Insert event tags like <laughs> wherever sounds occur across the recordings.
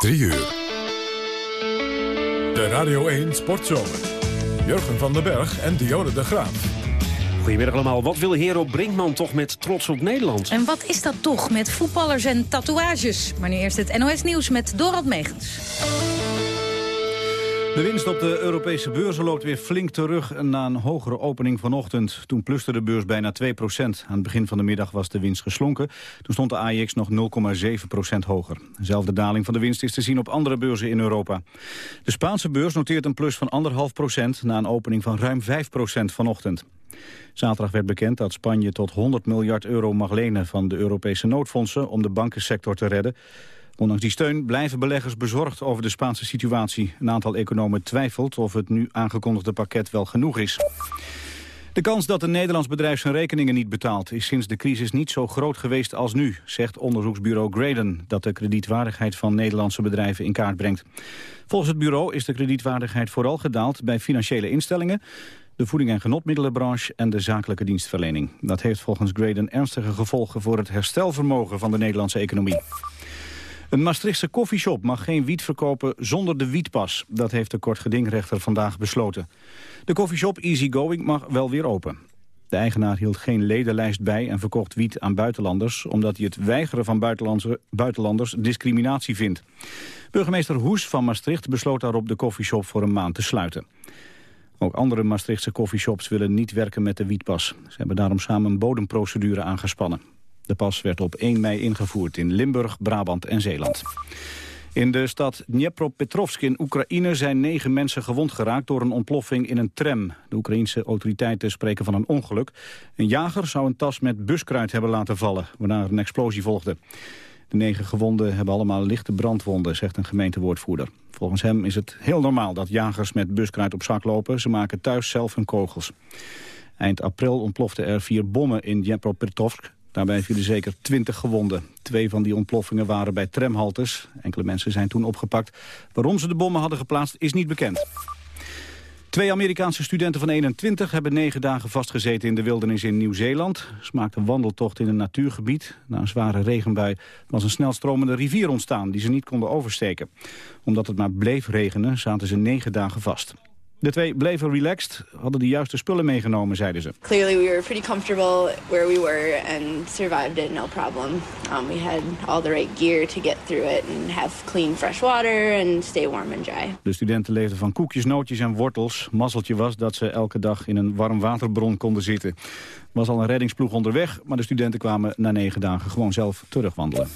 3 uur. De Radio 1 Sportzomer. Jurgen van den Berg en Dionne de Graaf. Goedemiddag allemaal. Wat wil Hero Brinkman toch met trots op Nederland? En wat is dat toch met voetballers en tatoeages? Maar nu eerst het NOS Nieuws met Dorot Megens. De winst op de Europese beurzen loopt weer flink terug na een hogere opening vanochtend. Toen pluste de beurs bijna 2% Aan het begin van de middag was de winst geslonken. Toen stond de AEX nog 0,7% hoger. Dezelfde daling van de winst is te zien op andere beurzen in Europa. De Spaanse beurs noteert een plus van 1,5% na een opening van ruim 5% vanochtend. Zaterdag werd bekend dat Spanje tot 100 miljard euro mag lenen van de Europese noodfondsen om de bankensector te redden. Ondanks die steun blijven beleggers bezorgd over de Spaanse situatie. Een aantal economen twijfelt of het nu aangekondigde pakket wel genoeg is. De kans dat een Nederlands bedrijf zijn rekeningen niet betaalt... is sinds de crisis niet zo groot geweest als nu, zegt onderzoeksbureau Graden... dat de kredietwaardigheid van Nederlandse bedrijven in kaart brengt. Volgens het bureau is de kredietwaardigheid vooral gedaald... bij financiële instellingen, de voeding- en genotmiddelenbranche... en de zakelijke dienstverlening. Dat heeft volgens Graden ernstige gevolgen voor het herstelvermogen van de Nederlandse economie. Een Maastrichtse koffieshop mag geen wiet verkopen zonder de wietpas. Dat heeft de kortgedingrechter vandaag besloten. De koffieshop Easygoing mag wel weer open. De eigenaar hield geen ledenlijst bij en verkocht wiet aan buitenlanders... omdat hij het weigeren van buitenlanders discriminatie vindt. Burgemeester Hoes van Maastricht besloot daarop de koffieshop voor een maand te sluiten. Ook andere Maastrichtse koffieshops willen niet werken met de wietpas. Ze hebben daarom samen een bodemprocedure aangespannen. De pas werd op 1 mei ingevoerd in Limburg, Brabant en Zeeland. In de stad Dnepropetrovsk in Oekraïne zijn negen mensen gewond geraakt door een ontploffing in een tram. De Oekraïnse autoriteiten spreken van een ongeluk. Een jager zou een tas met buskruid hebben laten vallen, waarna er een explosie volgde. De negen gewonden hebben allemaal lichte brandwonden, zegt een gemeentewoordvoerder. Volgens hem is het heel normaal dat jagers met buskruid op zak lopen. Ze maken thuis zelf hun kogels. Eind april ontploften er vier bommen in Dnepropetrovsk. Daarbij vielen zeker twintig gewonden. Twee van die ontploffingen waren bij tramhaltes. Enkele mensen zijn toen opgepakt. Waarom ze de bommen hadden geplaatst is niet bekend. Twee Amerikaanse studenten van 21 hebben negen dagen vastgezeten in de wildernis in Nieuw-Zeeland. Ze maakten een wandeltocht in een natuurgebied. Na een zware regenbui was een snelstromende rivier ontstaan die ze niet konden oversteken. Omdat het maar bleef regenen zaten ze negen dagen vast. De twee bleven relaxed, hadden de juiste spullen meegenomen, zeiden ze. Clearly we were pretty comfortable where we were and survived it no problem. Um, we had all the right gear to get through it and have clean fresh water and stay warm and dry. De studenten leefden van koekjes, nootjes en wortels. Mazzeltje was dat ze elke dag in een warm waterbron konden zitten. Er was al een reddingsploeg onderweg, maar de studenten kwamen na negen dagen gewoon zelf terugwandelen.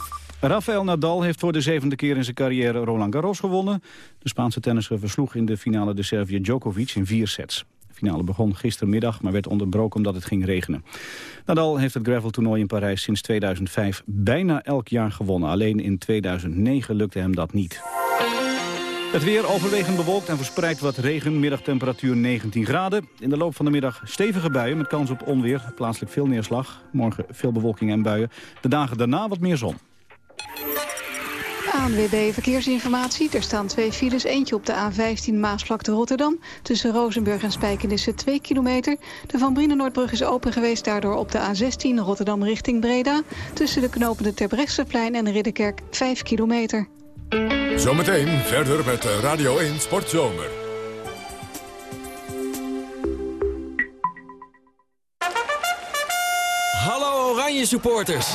Rafael Nadal heeft voor de zevende keer in zijn carrière Roland Garros gewonnen. De Spaanse tennisser versloeg in de finale de Servië Djokovic in vier sets. De finale begon gistermiddag, maar werd onderbroken omdat het ging regenen. Nadal heeft het graveltoernooi in Parijs sinds 2005 bijna elk jaar gewonnen. Alleen in 2009 lukte hem dat niet. Het weer overwegend bewolkt en verspreid wat regen. Middagtemperatuur 19 graden. In de loop van de middag stevige buien met kans op onweer. Plaatselijk veel neerslag. Morgen veel bewolking en buien. De dagen daarna wat meer zon. ANWB Verkeersinformatie. Er staan twee files. Eentje op de A15 Maasvlakte Rotterdam. Tussen Rozenburg en Spijkenisse 2 kilometer. De Van Brienenoordbrug is open geweest. Daardoor op de A16 Rotterdam richting Breda. Tussen de knopende Terbrechtseplein en Ridderkerk 5 kilometer. Zometeen verder met Radio 1 Sportzomer. Hallo Oranje supporters.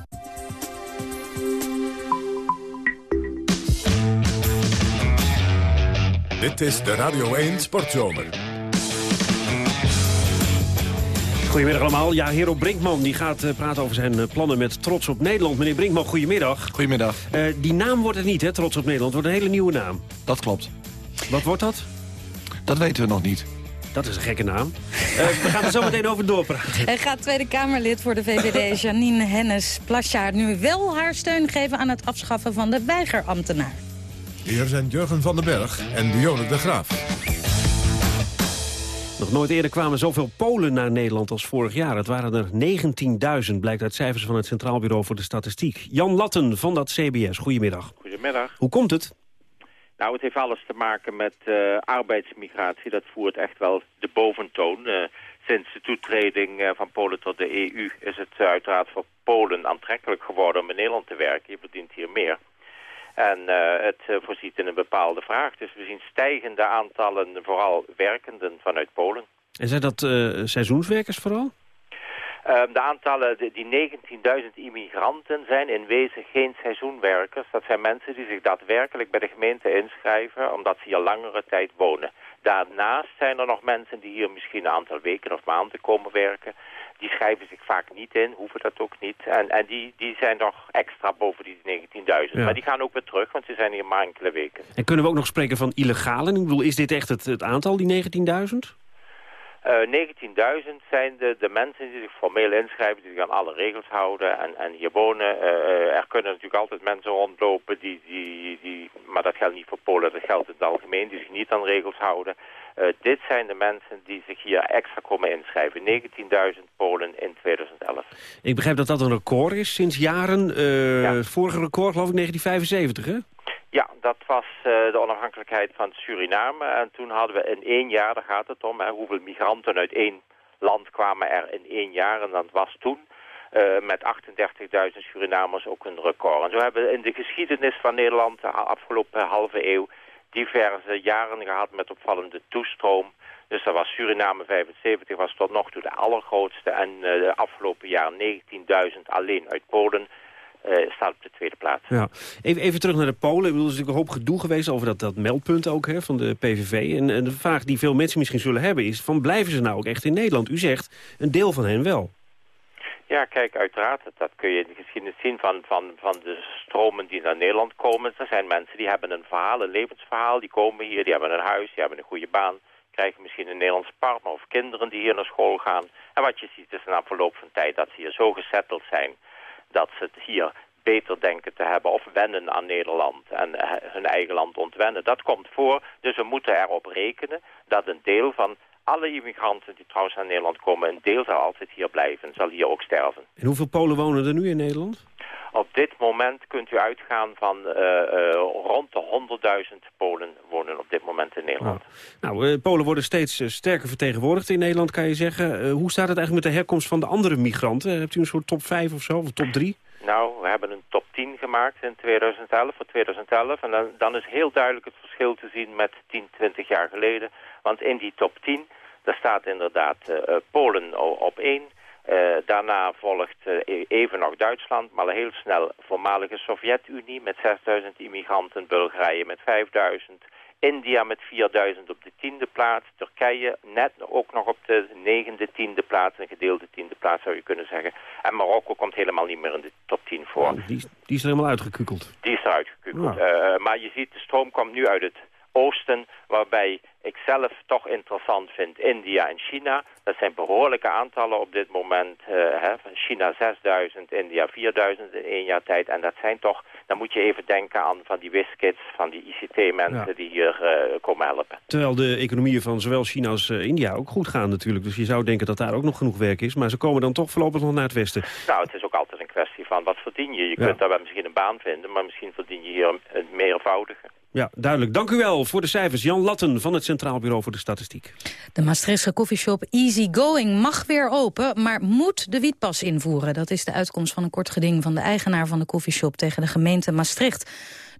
Dit is de Radio 1 Sportzomer. Goedemiddag allemaal. Ja, Hero Brinkman die gaat eh, praten over zijn eh, plannen met Trots op Nederland. Meneer Brinkman, goedemiddag. Goedemiddag. Eh, die naam wordt het niet, hè, Trots op Nederland. Het wordt een hele nieuwe naam. Dat klopt. Wat wordt dat? Dat weten we nog niet. Dat is een gekke naam. Eh, we gaan er zo meteen over doorpraten. En gaat Tweede Kamerlid voor de VVD <laughs> Janine Hennis Plasjaar nu wel haar steun geven aan het afschaffen van de weigerambtenaar? Hier zijn Jurgen van den Berg en Dionne de Graaf. Nog nooit eerder kwamen zoveel Polen naar Nederland als vorig jaar. Het waren er 19.000, blijkt uit cijfers van het Centraal Bureau voor de Statistiek. Jan Latten van dat CBS, goedemiddag. Goedemiddag. Hoe komt het? Nou, het heeft alles te maken met uh, arbeidsmigratie. Dat voert echt wel de boventoon. Uh, sinds de toetreding uh, van Polen tot de EU is het uiteraard voor Polen aantrekkelijk geworden om in Nederland te werken. Je verdient hier meer. En het voorziet in een bepaalde vraag. Dus we zien stijgende aantallen, vooral werkenden vanuit Polen. En zijn dat seizoenswerkers vooral? Um, de aantallen, die 19.000 immigranten zijn in wezen geen seizoenwerkers. Dat zijn mensen die zich daadwerkelijk bij de gemeente inschrijven omdat ze hier langere tijd wonen. Daarnaast zijn er nog mensen die hier misschien een aantal weken of maanden komen werken. Die schrijven zich vaak niet in, hoeven dat ook niet. En, en die, die zijn nog extra boven die 19.000. Ja. Maar die gaan ook weer terug, want ze zijn hier maar enkele weken. En kunnen we ook nog spreken van illegalen? Ik bedoel, is dit echt het, het aantal, die 19.000? Uh, 19.000 zijn de, de mensen die zich formeel inschrijven, die zich aan alle regels houden en, en hier wonen. Uh, er kunnen natuurlijk altijd mensen rondlopen, die, die, die, maar dat geldt niet voor Polen, dat geldt in het algemeen, die zich niet aan regels houden. Dit zijn de mensen die zich hier extra komen inschrijven. 19.000 Polen in 2011. Ik begrijp dat dat een record is sinds jaren. Ja. Het vorige record geloof ik 1975, hè? Ja, dat was uh, de onafhankelijkheid van Suriname. En toen hadden we in één jaar, daar gaat het om, hoeveel migranten uit één land kwamen er in één jaar. En dat was toen uh, met 38.000 Surinamers ook een record. En zo hebben we in de geschiedenis van Nederland de afgelopen halve eeuw diverse jaren gehad met opvallende toestroom. Dus dat was Suriname 75, was tot nog toe de allergrootste. En uh, de afgelopen jaar 19.000 alleen uit Polen. Uh, staat op de tweede plaats. Ja. Even, even terug naar de Polen. Er is natuurlijk een hoop gedoe geweest over dat, dat meldpunt ook hè, van de PVV. En, en de vraag die veel mensen misschien zullen hebben is... van blijven ze nou ook echt in Nederland? U zegt, een deel van hen wel. Ja, kijk, uiteraard. Dat kun je in de geschiedenis zien van, van, van de stromen die naar Nederland komen. Er zijn mensen die hebben een verhaal, een levensverhaal. Die komen hier, die hebben een huis, die hebben een goede baan. Krijgen misschien een Nederlandse partner of kinderen die hier naar school gaan. En wat je ziet is na verloop van tijd dat ze hier zo gesetteld zijn dat ze het hier beter denken te hebben of wennen aan Nederland en uh, hun eigen land ontwennen. Dat komt voor, dus we moeten erop rekenen dat een deel van alle immigranten die trouwens naar Nederland komen, een deel zal altijd hier blijven, zal hier ook sterven. En hoeveel Polen wonen er nu in Nederland? Op dit moment kunt u uitgaan van uh, uh, rond de 100.000 Polen wonen op dit moment in Nederland. Nou, nou uh, Polen worden steeds sterker vertegenwoordigd in Nederland, kan je zeggen. hoe staat het eigenlijk met de herkomst van de andere migranten? Hebt u een soort top 5 of zo, of top 3? Nou, we hebben een top 10 gemaakt in 2011, voor 2011. En dan, dan is heel duidelijk het verschil te zien met 10, 20 jaar geleden. Want in die top 10, daar staat inderdaad Polen op 1... Uh, daarna volgt uh, even nog Duitsland, maar heel snel voormalige Sovjet-Unie met 6000 immigranten, Bulgarije met 5000, India met 4000 op de tiende plaats, Turkije net ook nog op de negende tiende plaats, een gedeelde tiende plaats zou je kunnen zeggen. En Marokko komt helemaal niet meer in de top 10 voor. Oh, die, die, is er helemaal uitgekukeld. Die is er uitgekukeld. Ja. Uh, maar je ziet, de stroom komt nu uit het oosten, waarbij ik zelf toch interessant vind India en China. Dat zijn behoorlijke aantallen op dit moment. Uh, hè, China 6000, India 4000 in één jaar tijd. En dat zijn toch, dan moet je even denken aan van die wiskits, van die ICT-mensen ja. die hier uh, komen helpen. Terwijl de economieën van zowel China als uh, India ook goed gaan natuurlijk. Dus je zou denken dat daar ook nog genoeg werk is. Maar ze komen dan toch voorlopig nog naar het westen. Nou, het is ook altijd een kwestie van wat verdien je. Je ja. kunt daar wel misschien een baan vinden, maar misschien verdien je hier een meervoudige. Ja, duidelijk. Dank u wel voor de cijfers. Jan Latten van het Centraal Bureau voor de Statistiek. De Maastrichtse koffieshop Easy Going mag weer open, maar moet de wietpas invoeren. Dat is de uitkomst van een kort geding van de eigenaar van de koffieshop tegen de gemeente Maastricht.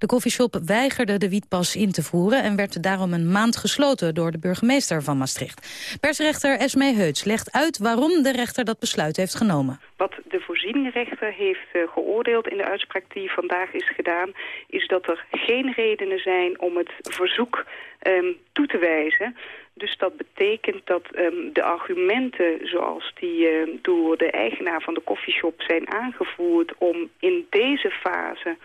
De koffieshop weigerde de wietpas in te voeren... en werd daarom een maand gesloten door de burgemeester van Maastricht. Persrechter Esmee Heuts legt uit waarom de rechter dat besluit heeft genomen. Wat de voorzieningrechter heeft uh, geoordeeld in de uitspraak die vandaag is gedaan... is dat er geen redenen zijn om het verzoek um, toe te wijzen. Dus dat betekent dat ehm, de argumenten zoals die ehm, door de eigenaar van de koffieshop zijn aangevoerd... om in deze fase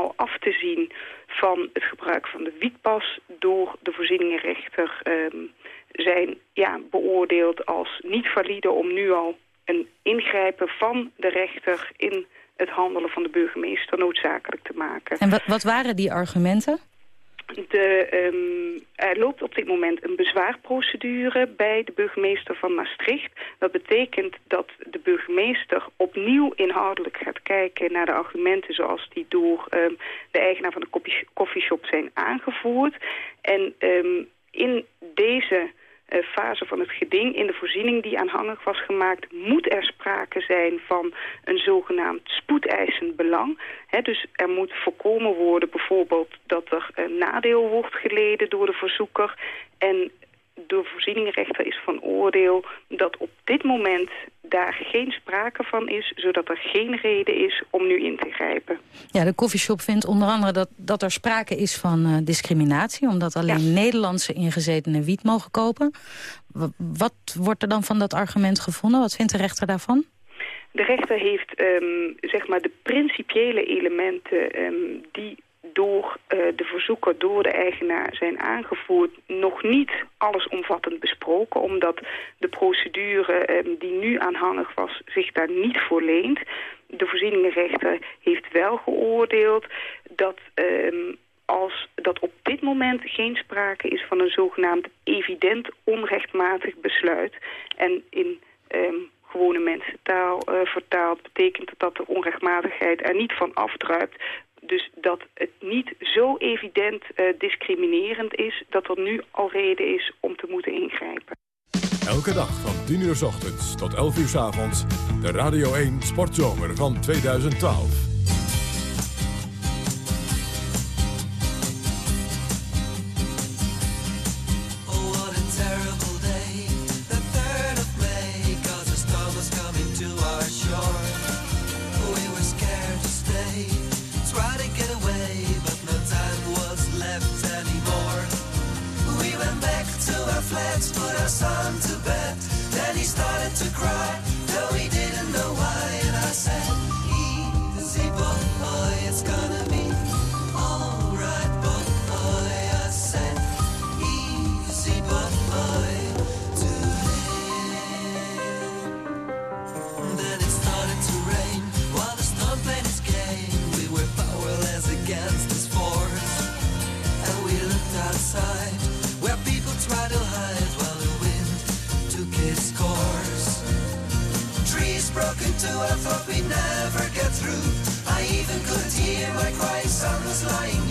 al af te zien van het gebruik van de wietpas door de voorzieningenrechter... Ehm, zijn ja, beoordeeld als niet valide om nu al een ingrijpen van de rechter in het handelen van de burgemeester noodzakelijk te maken. En wat, wat waren die argumenten? De, um, er loopt op dit moment een bezwaarprocedure bij de burgemeester van Maastricht. Dat betekent dat de burgemeester opnieuw inhoudelijk gaat kijken naar de argumenten zoals die door um, de eigenaar van de koffieshop zijn aangevoerd. En um, in deze fase van het geding, in de voorziening die aanhangig was gemaakt, moet er sprake zijn van een zogenaamd spoedeisend belang. Dus er moet voorkomen worden bijvoorbeeld dat er een nadeel wordt geleden door de verzoeker en de voorzieningenrechter is van oordeel dat op dit moment daar geen sprake van is... zodat er geen reden is om nu in te grijpen. Ja, de koffieshop vindt onder andere dat, dat er sprake is van uh, discriminatie... omdat alleen Nederlandse ingezetenen wiet mogen kopen. wat wordt er dan van dat argument gevonden? Wat vindt de rechter daarvan? De rechter heeft um, zeg maar de principiële elementen um, die door uh, de verzoeker, door de eigenaar zijn aangevoerd... nog niet allesomvattend besproken... omdat de procedure um, die nu aanhangig was zich daar niet voor leent. De voorzieningenrechter heeft wel geoordeeld dat... Um, als dat op dit moment geen sprake is van een zogenaamd evident onrechtmatig besluit. En in um, gewone mensentaal uh, vertaald betekent dat dat de onrechtmatigheid er niet van afdruipt dus dat het niet zo evident uh, discriminerend is... dat er nu al reden is om te moeten ingrijpen. Elke dag van 10 uur s ochtends tot 11 uur s avonds... de Radio 1 Sportzomer van 2012. let's put our son to bed. Then he started to cry, though he didn't know why, and I said, to her, but we'd never get through. I even could hear my cry, sons lying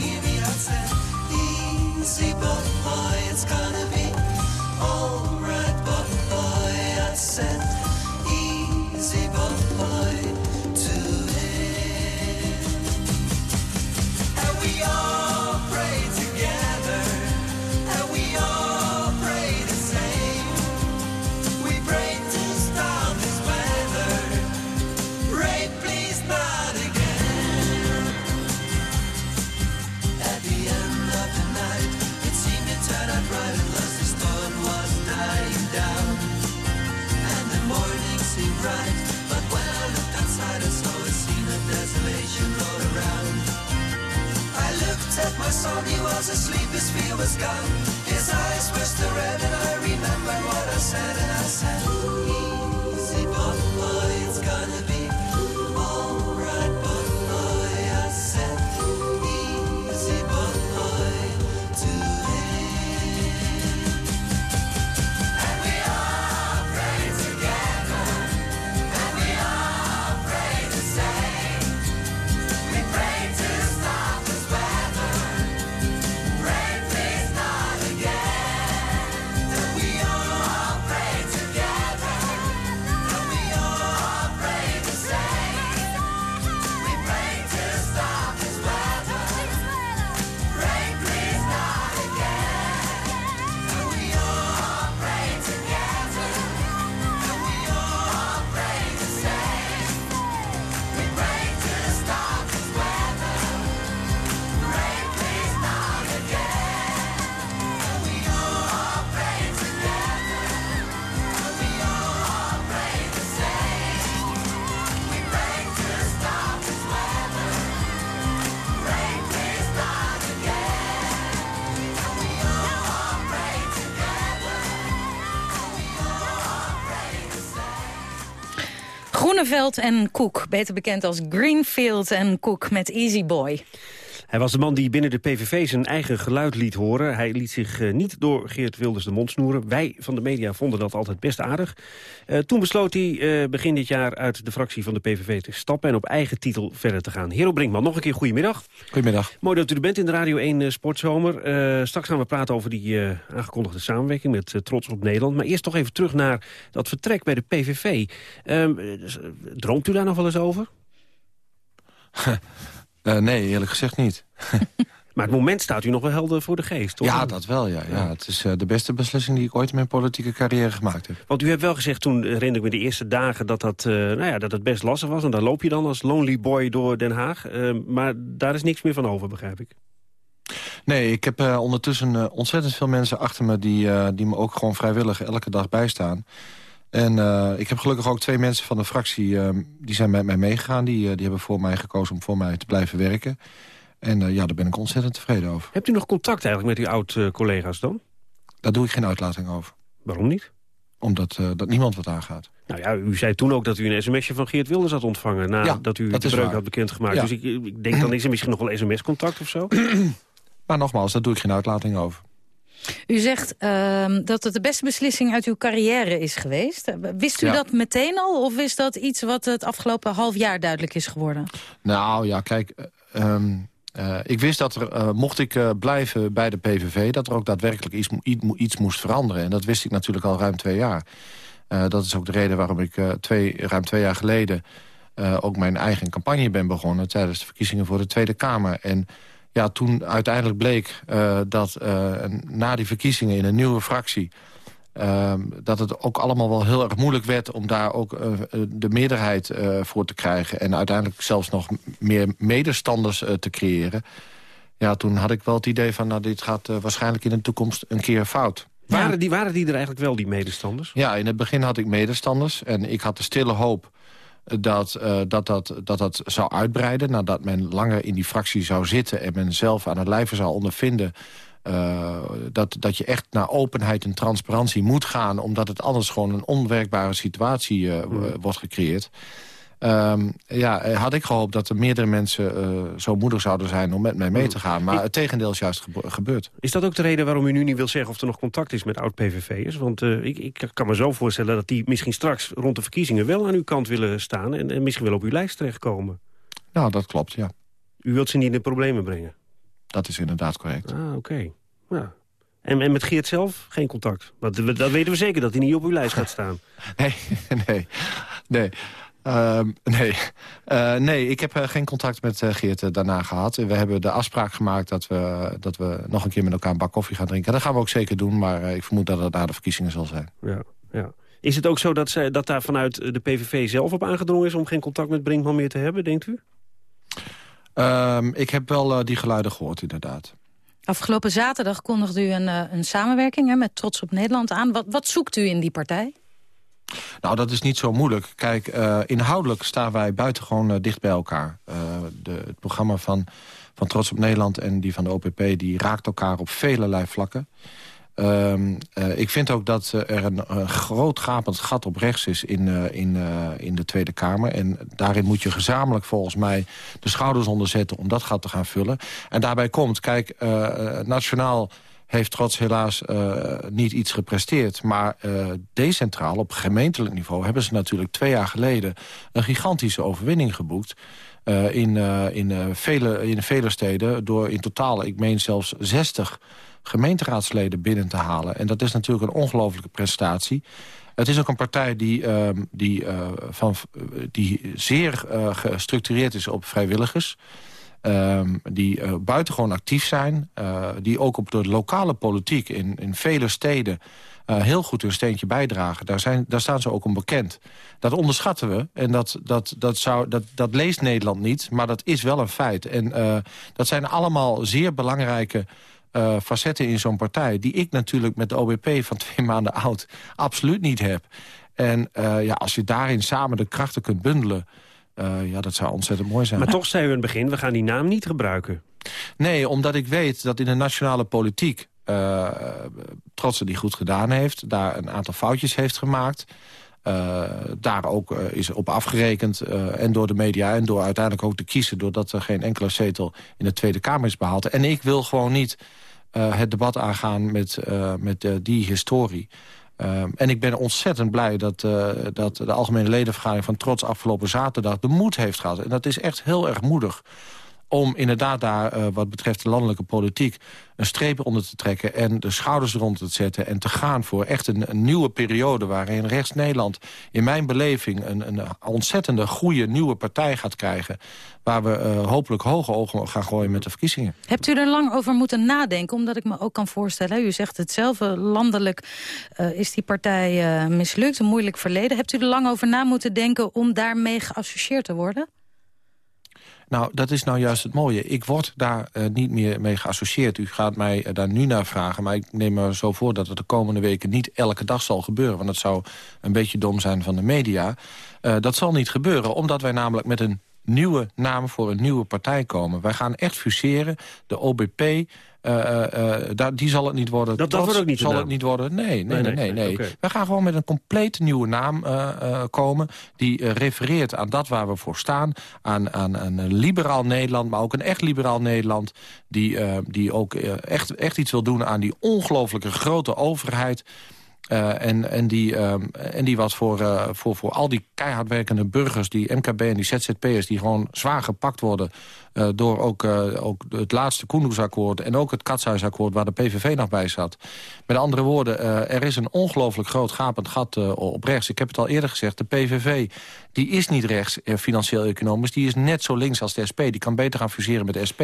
Groeneveld en Koek, beter bekend als Greenfield en Koek met Easy Boy. Hij was de man die binnen de PVV zijn eigen geluid liet horen. Hij liet zich eh, niet door Geert Wilders de mond snoeren. Wij van de media vonden dat altijd best aardig. Uh, toen besloot hij uh, begin dit jaar uit de fractie van de PVV te stappen... en op eigen titel verder te gaan. Hero Brinkman, nog een keer goedemiddag. Goedemiddag. Mooi dat u er bent in de Radio 1 Sportzomer. straks gaan we praten over die aangekondigde samenwerking met Trots op Nederland. Maar eerst toch even terug naar dat vertrek bij de PVV. Ehm, droomt u daar nog wel eens over? <laughs> Uh, nee, eerlijk gezegd niet. <laughs> maar het moment staat u nog wel helder voor de geest, toch? Ja, dat wel, ja. ja. Het is uh, de beste beslissing die ik ooit in mijn politieke carrière gemaakt heb. Want u hebt wel gezegd toen, herinner ik me de eerste dagen... dat, dat, uh, nou ja, dat het best lastig was. En daar loop je dan als lonely boy door Den Haag. maar daar is niks meer van over, begrijp ik. Nee, ik heb ondertussen ontzettend veel mensen achter me... Die, die me ook gewoon vrijwillig elke dag bijstaan. En uh, ik heb gelukkig ook twee mensen van de fractie... Uh, die zijn met mij meegegaan. Die, uh, die hebben voor mij gekozen om voor mij te blijven werken. En ja, daar ben ik ontzettend tevreden over. Hebt u nog contact eigenlijk met uw oud-collega's dan? Daar doe ik geen uitlating over. Waarom niet? Omdat dat niemand wat aangaat. Nou ja, u zei toen ook dat u een sms'je van Geert Wilders had ontvangen... nadat ja, u de breuk had bekendgemaakt. Ja. Dus ik, ik, denk dan is er misschien nog wel sms-contact of zo? <clears throat> maar nogmaals, daar doe ik geen uitlating over. U zegt uh, dat het de beste beslissing uit uw carrière is geweest. Wist u dat meteen al of is dat iets wat het afgelopen half jaar duidelijk is geworden? Nou ja, kijk... Uh, uh, ik wist dat er, uh, mocht ik uh, blijven bij de PVV... dat er ook daadwerkelijk iets, iets, moest veranderen. En dat wist ik natuurlijk al ruim twee jaar. dat is ook de reden waarom ik twee, ruim twee jaar geleden... ook mijn eigen campagne ben begonnen... tijdens de verkiezingen voor de Tweede Kamer. En ja, toen uiteindelijk bleek uh, dat uh, na die verkiezingen in een nieuwe fractie... Uh, dat het ook allemaal wel heel erg moeilijk werd om daar ook uh, de meerderheid voor te krijgen. En uiteindelijk zelfs nog meer medestanders te creëren. Ja, toen had ik wel het idee van, nou, dit gaat waarschijnlijk in de toekomst een keer fout. Waren die, waren die er eigenlijk wel, die medestanders? Ja, in het begin had ik medestanders. En ik had de stille hoop dat, uh, dat, dat, dat dat zou uitbreiden... nadat men langer in die fractie zou zitten... en men zelf aan het lijve zou ondervinden... Uh, dat, dat je echt naar openheid en transparantie moet gaan... omdat het anders gewoon een onwerkbare situatie uh, wordt gecreëerd. Um, ja, had ik gehoopt dat er meerdere mensen uh, zo moedig zouden zijn om met mij mee te gaan. Maar het tegendeel is juist gebeurd. Is dat ook de reden waarom u nu niet wil zeggen of er nog contact is met oud-PVV'ers? Want uh, ik, ik, kan me zo voorstellen dat die misschien straks rond de verkiezingen wel aan uw kant willen staan... en, en misschien wel op uw lijst terechtkomen. Nou, dat klopt, ja. U wilt ze niet in de problemen brengen? Dat is inderdaad correct. Ah, oké. Okay. Ja. En, en met Geert zelf geen contact? Want dat weten we zeker, dat hij niet op uw lijst gaat staan. <laughs> nee, nee, nee. Uh, nee. Uh, nee, ik heb uh, geen contact met uh, Geert daarna gehad. We hebben de afspraak gemaakt dat we, dat we nog een keer met elkaar een bak koffie gaan drinken. Dat gaan we ook zeker doen, maar ik vermoed dat het na de verkiezingen zal zijn. Ja, ja. Is het ook zo dat, zij, dat daar vanuit de PVV zelf op aangedrongen is... om geen contact met Brinkman meer te hebben, denkt u? Ehm, ik heb wel die geluiden gehoord, inderdaad. Afgelopen zaterdag kondigde u een, een samenwerking hè, met Trots op Nederland aan. Wat, wat zoekt u in die partij? Nou, dat is niet zo moeilijk. Kijk, uh, inhoudelijk staan wij buitengewoon uh, dicht bij elkaar. Uh, de, het programma van, van Trots op Nederland en die van de OPP... die raakt elkaar op vele vlakken. Ehm, ik vind ook dat er een, een, groot gapend gat op rechts is in, in, in de Tweede Kamer. En daarin moet je gezamenlijk volgens mij de schouders onderzetten om dat gat te gaan vullen. En daarbij komt, kijk, nationaal heeft Trots helaas uh, niet iets gepresteerd. Maar uh, decentraal, op gemeentelijk niveau... hebben ze natuurlijk twee jaar geleden een gigantische overwinning geboekt. Uh, in, in, vele, in vele steden door in totaal, ik meen zelfs 60 gemeenteraadsleden binnen te halen. En dat is natuurlijk een ongelofelijke prestatie. Het is ook een partij die, ehm, die, van, die zeer gestructureerd is op vrijwilligers... Um, die uh, buitengewoon actief zijn. Uh, die ook op de lokale politiek in, in vele steden uh, heel goed hun steentje bijdragen. Daar, zijn, daar staan ze ook om bekend. Dat onderschatten we. En dat, dat, dat, zou, dat, dat leest Nederland niet. Maar dat is wel een feit. En dat zijn allemaal zeer belangrijke facetten in zo'n partij... die ik natuurlijk met de OBP van twee <laughs> maanden oud absoluut niet heb. En ja, als je daarin samen de krachten kunt bundelen... Uh, ja, dat zou ontzettend mooi zijn. Maar toch zei u in het begin, we gaan die naam niet gebruiken. Nee, omdat ik weet dat in de nationale politiek... Uh, Trotsen die goed gedaan heeft, daar een aantal foutjes heeft gemaakt... Uh, daar ook is op afgerekend. en door de media en door uiteindelijk ook te kiezen... doordat er geen enkele zetel in de Tweede Kamer is behaald. En ik wil gewoon niet het debat aangaan met, met die historie. En ik ben ontzettend blij dat, dat de Algemene Ledenvergadering van Trots afgelopen zaterdag de moed heeft gehad. En dat is echt heel erg moedig om inderdaad daar, uh, wat betreft de landelijke politiek... een streep onder te trekken en de schouders rond te zetten... en te gaan voor echt een, nieuwe periode... waarin rechts-Nederland in mijn beleving... Een, een ontzettende goede nieuwe partij gaat krijgen... waar we uh, hopelijk hoge ogen gaan gooien met de verkiezingen. Hebt u er lang over moeten nadenken? Omdat ik me ook kan voorstellen... u zegt het zelf, landelijk uh, is die partij mislukt, een moeilijk verleden. Hebt u er lang over na moeten denken om daarmee geassocieerd te worden? Nou, dat is nou juist het mooie. Ik word daar uh, niet meer mee geassocieerd. U gaat mij uh, daar nu naar vragen. Maar ik neem me zo voor dat het de komende weken niet elke dag zal gebeuren. Want dat zou een beetje dom zijn van de media. Uh, dat zal niet gebeuren, omdat wij namelijk met een nieuwe naam voor een nieuwe partij komen. Wij gaan echt fuseren. De OBP, uh, uh, die zal het niet worden. Dat, dat wordt ook niet zal het niet worden. Nee, nee, nee. nee, nee, We gaan gewoon met een compleet nieuwe naam komen... die refereert aan dat waar we voor staan. Aan, aan, aan, een liberaal Nederland, maar ook een echt liberaal Nederland... die, die ook echt, echt iets wil doen aan die ongelooflijke grote overheid... Uh, en, en, die, uh, en die was voor, uh, voor, voor al die keihard werkende burgers... die MKB en die ZZP'ers die gewoon zwaar gepakt worden... Uh, door ook, uh, ook het laatste Koendersakkoord en ook het Katshuisakkoord... waar de PVV nog bij zat. Met andere woorden, uh, er is een ongelooflijk groot gapend gat op rechts. Ik heb het al eerder gezegd, de PVV die is niet rechts financieel-economisch. Die is net zo links als de SP. Die kan beter gaan fuseren met de SP.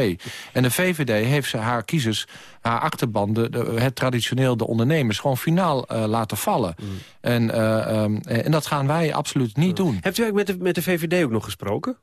En de VVD heeft haar kiezers, haar achterban... De, het traditioneel de ondernemers gewoon finaal laten vallen. Mm. En, um, en dat gaan wij absoluut niet doen. Hebt u eigenlijk met de, met de VVD ook nog gesproken?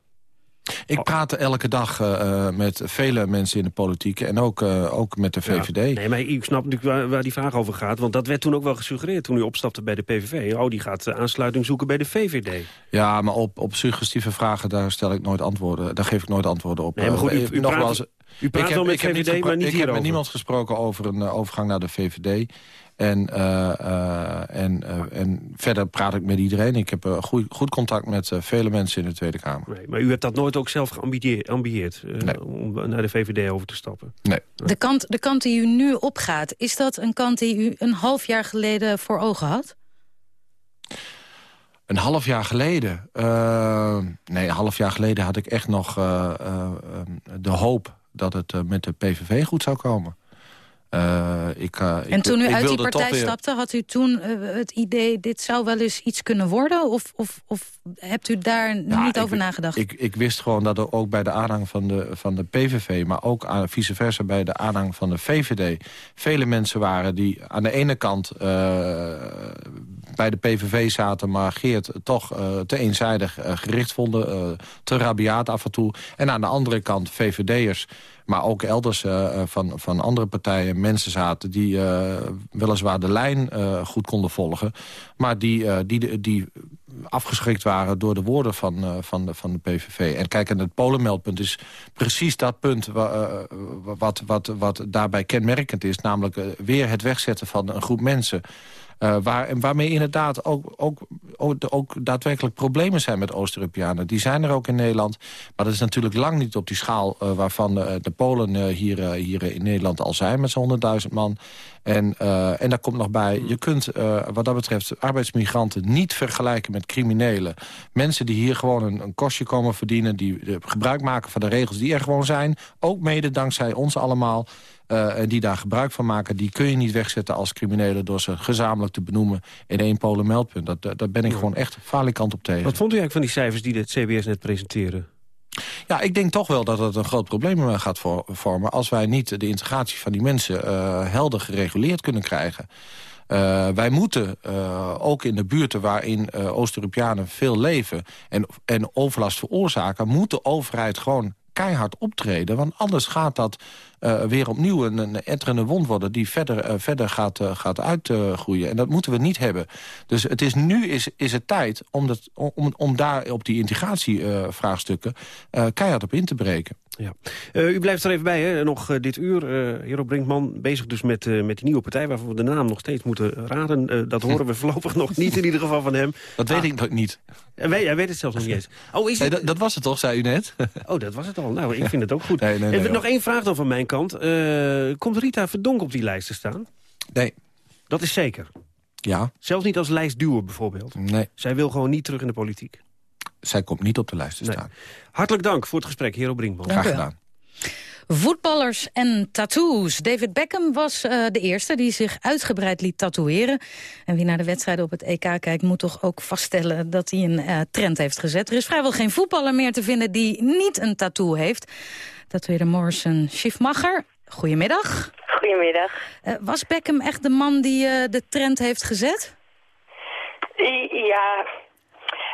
Ik praat elke dag uh, met vele mensen in de politiek en ook, uh, ook met de VVD. Ja, nee, maar ik snap natuurlijk waar, waar, die vraag over gaat. Want dat werd toen ook wel gesuggereerd toen u opstapte bij de PVV. Oh, die gaat aansluiting zoeken bij de VVD. Ja, maar op, op suggestieve vragen daar stel ik nooit antwoorden. Daar geef ik nooit antwoorden op. Nee, maar goed, u, u praat, u praat ik heb, wel met VVD, niet maar niet Ik heb met niemand gesproken over een overgang naar de VVD. En, uh, uh, en, uh, en verder praat ik met iedereen. Ik heb goed, goed contact met vele mensen in de Tweede Kamer. Nee, maar u hebt dat nooit ook zelf geambieerd nee. om naar de VVD over te stappen? Nee. De kant, de kant die u nu opgaat, is dat een kant die u een half jaar geleden voor ogen had? Een half jaar geleden? nee, een half jaar geleden had ik echt nog de hoop dat het met de PVV goed zou komen. Uh, ik, uh, en toen u uit die partij stapte, had u toen uh, het idee... dit zou wel eens iets kunnen worden? Of, of, of hebt u daar ja, niet over nagedacht? Ik, ik wist gewoon dat er ook bij de aanhang van de, van de PVV... maar ook aan, vice versa bij de aanhang van de VVD... vele mensen waren die aan de ene kant bij de PVV zaten... maar Geert toch te eenzijdig gericht vonden, te rabiaat af en toe. En aan de andere kant VVD'ers maar ook elders uh, van, van andere partijen mensen zaten... die uh, weliswaar de lijn goed konden volgen... maar die, die, die afgeschrikt waren door de woorden van, van, de, van de PVV. En kijk, en het polenmeldpunt is precies dat punt... wat, wat, wat daarbij kenmerkend is. Namelijk weer het wegzetten van een groep mensen... Uh, waar, waarmee inderdaad ook, ook, ook, ook, daadwerkelijk problemen zijn met Oost-Europeanen. Die zijn er ook in Nederland. Maar dat is natuurlijk lang niet op die schaal uh, waarvan de, de Polen hier, hier in Nederland al zijn met zo'n 100.000 man. En, en daar komt nog bij, je kunt wat dat betreft arbeidsmigranten niet vergelijken met criminelen. Mensen die hier gewoon een kostje komen verdienen, die gebruik maken van de regels die er gewoon zijn. Ook mede dankzij ons allemaal. Uh, die daar gebruik van maken... die kun je niet wegzetten als criminelen... door ze gezamenlijk te benoemen in één Polen meldpunt. Dat, daar ben ik gewoon echt falikant op tegen. Wat vond u eigenlijk van die cijfers die het CBS net presenteerde? Ja, ik denk toch wel dat het een groot probleem gaat vormen... als wij niet de integratie van die mensen uh, helder gereguleerd kunnen krijgen. Uh, wij moeten uh, ook in de buurten waarin Oost-Europeanen veel leven... En, en overlast veroorzaken, moet de overheid gewoon keihard optreden. Want anders gaat dat uh, weer opnieuw een, een etterende wond worden... die verder, uh, verder gaat, uh, gaat uitgroeien. en dat moeten we niet hebben. Dus het is, nu is, is het tijd om, dat, om, om daar op die integratievraagstukken... keihard op in te breken. Ja. U blijft er even bij, hè? nog dit uur. Hero Brinkman bezig dus met, met die nieuwe partij... waarvan we de naam nog steeds moeten raden. dat horen we <laughs> voorlopig nog niet in ieder geval van hem. Dat weet ah. ik niet. Hij weet, het zelfs nog niet eens. Oh, is het... Nee, dat, dat, was het toch, zei u net? oh, dat was het al. Nou, ik vind het ook goed. <laughs> nee, nee, nee, nog één vraag dan van mijn kant. komt Rita Verdonk op die lijst te staan? Nee. Dat is zeker? Ja. Zelfs niet als lijstduwer bijvoorbeeld? Nee. Zij wil gewoon niet terug in de politiek? Zij komt niet op de lijst te staan. Hartelijk dank voor het gesprek, Hero Brinkman. Graag gedaan. Voetballers en tattoos. David Beckham was uh, de eerste die zich uitgebreid liet tatoeëren. En wie naar de wedstrijden op het EK kijkt... moet toch ook vaststellen dat hij een uh, trend heeft gezet. Er is vrijwel geen voetballer meer te vinden die niet een tattoo heeft. Tatoeëerder Morrison Schiffmacher. Goedemiddag. Goedemiddag. Uh, was Beckham echt de man die de trend heeft gezet? Ja,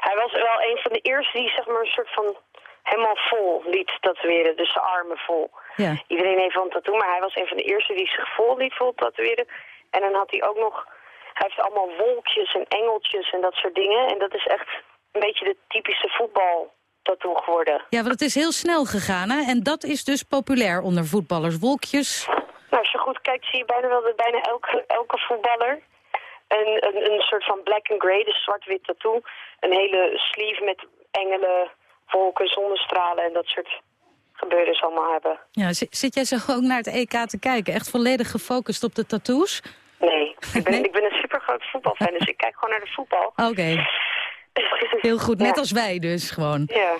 hij was wel een van de eerste die zeg maar een soort van helemaal vol liet tatoeëren. Dus zijn armen vol. Ja. Iedereen heeft wel een tattoo, maar hij was een van de eerste die zich vol liet vol tatoeëren. En dan had hij ook nog... Hij heeft allemaal wolkjes en engeltjes en dat soort dingen. En dat is echt een beetje de typische voetbal tattoo geworden. Ja, want het is heel snel gegaan, hè? En dat is dus populair onder voetballers. Wolkjes. Nou, als je goed kijkt zie je bijna wel dat bijna elke, elke voetballer... Een, een, een soort van black and grey, dus zwart-wit tattoo. Een hele sleeve met engelen, wolken, zonnestralen en dat soort gebeuren allemaal hebben. Ja, zit jij zo ook naar het EK te kijken? Echt volledig gefocust op de tattoos? Nee, ik ben, ik ben een supergroot voetbalfan, dus ik kijk gewoon naar de voetbal. Oké. <laughs> Heel goed, net als wij dus gewoon. Ja.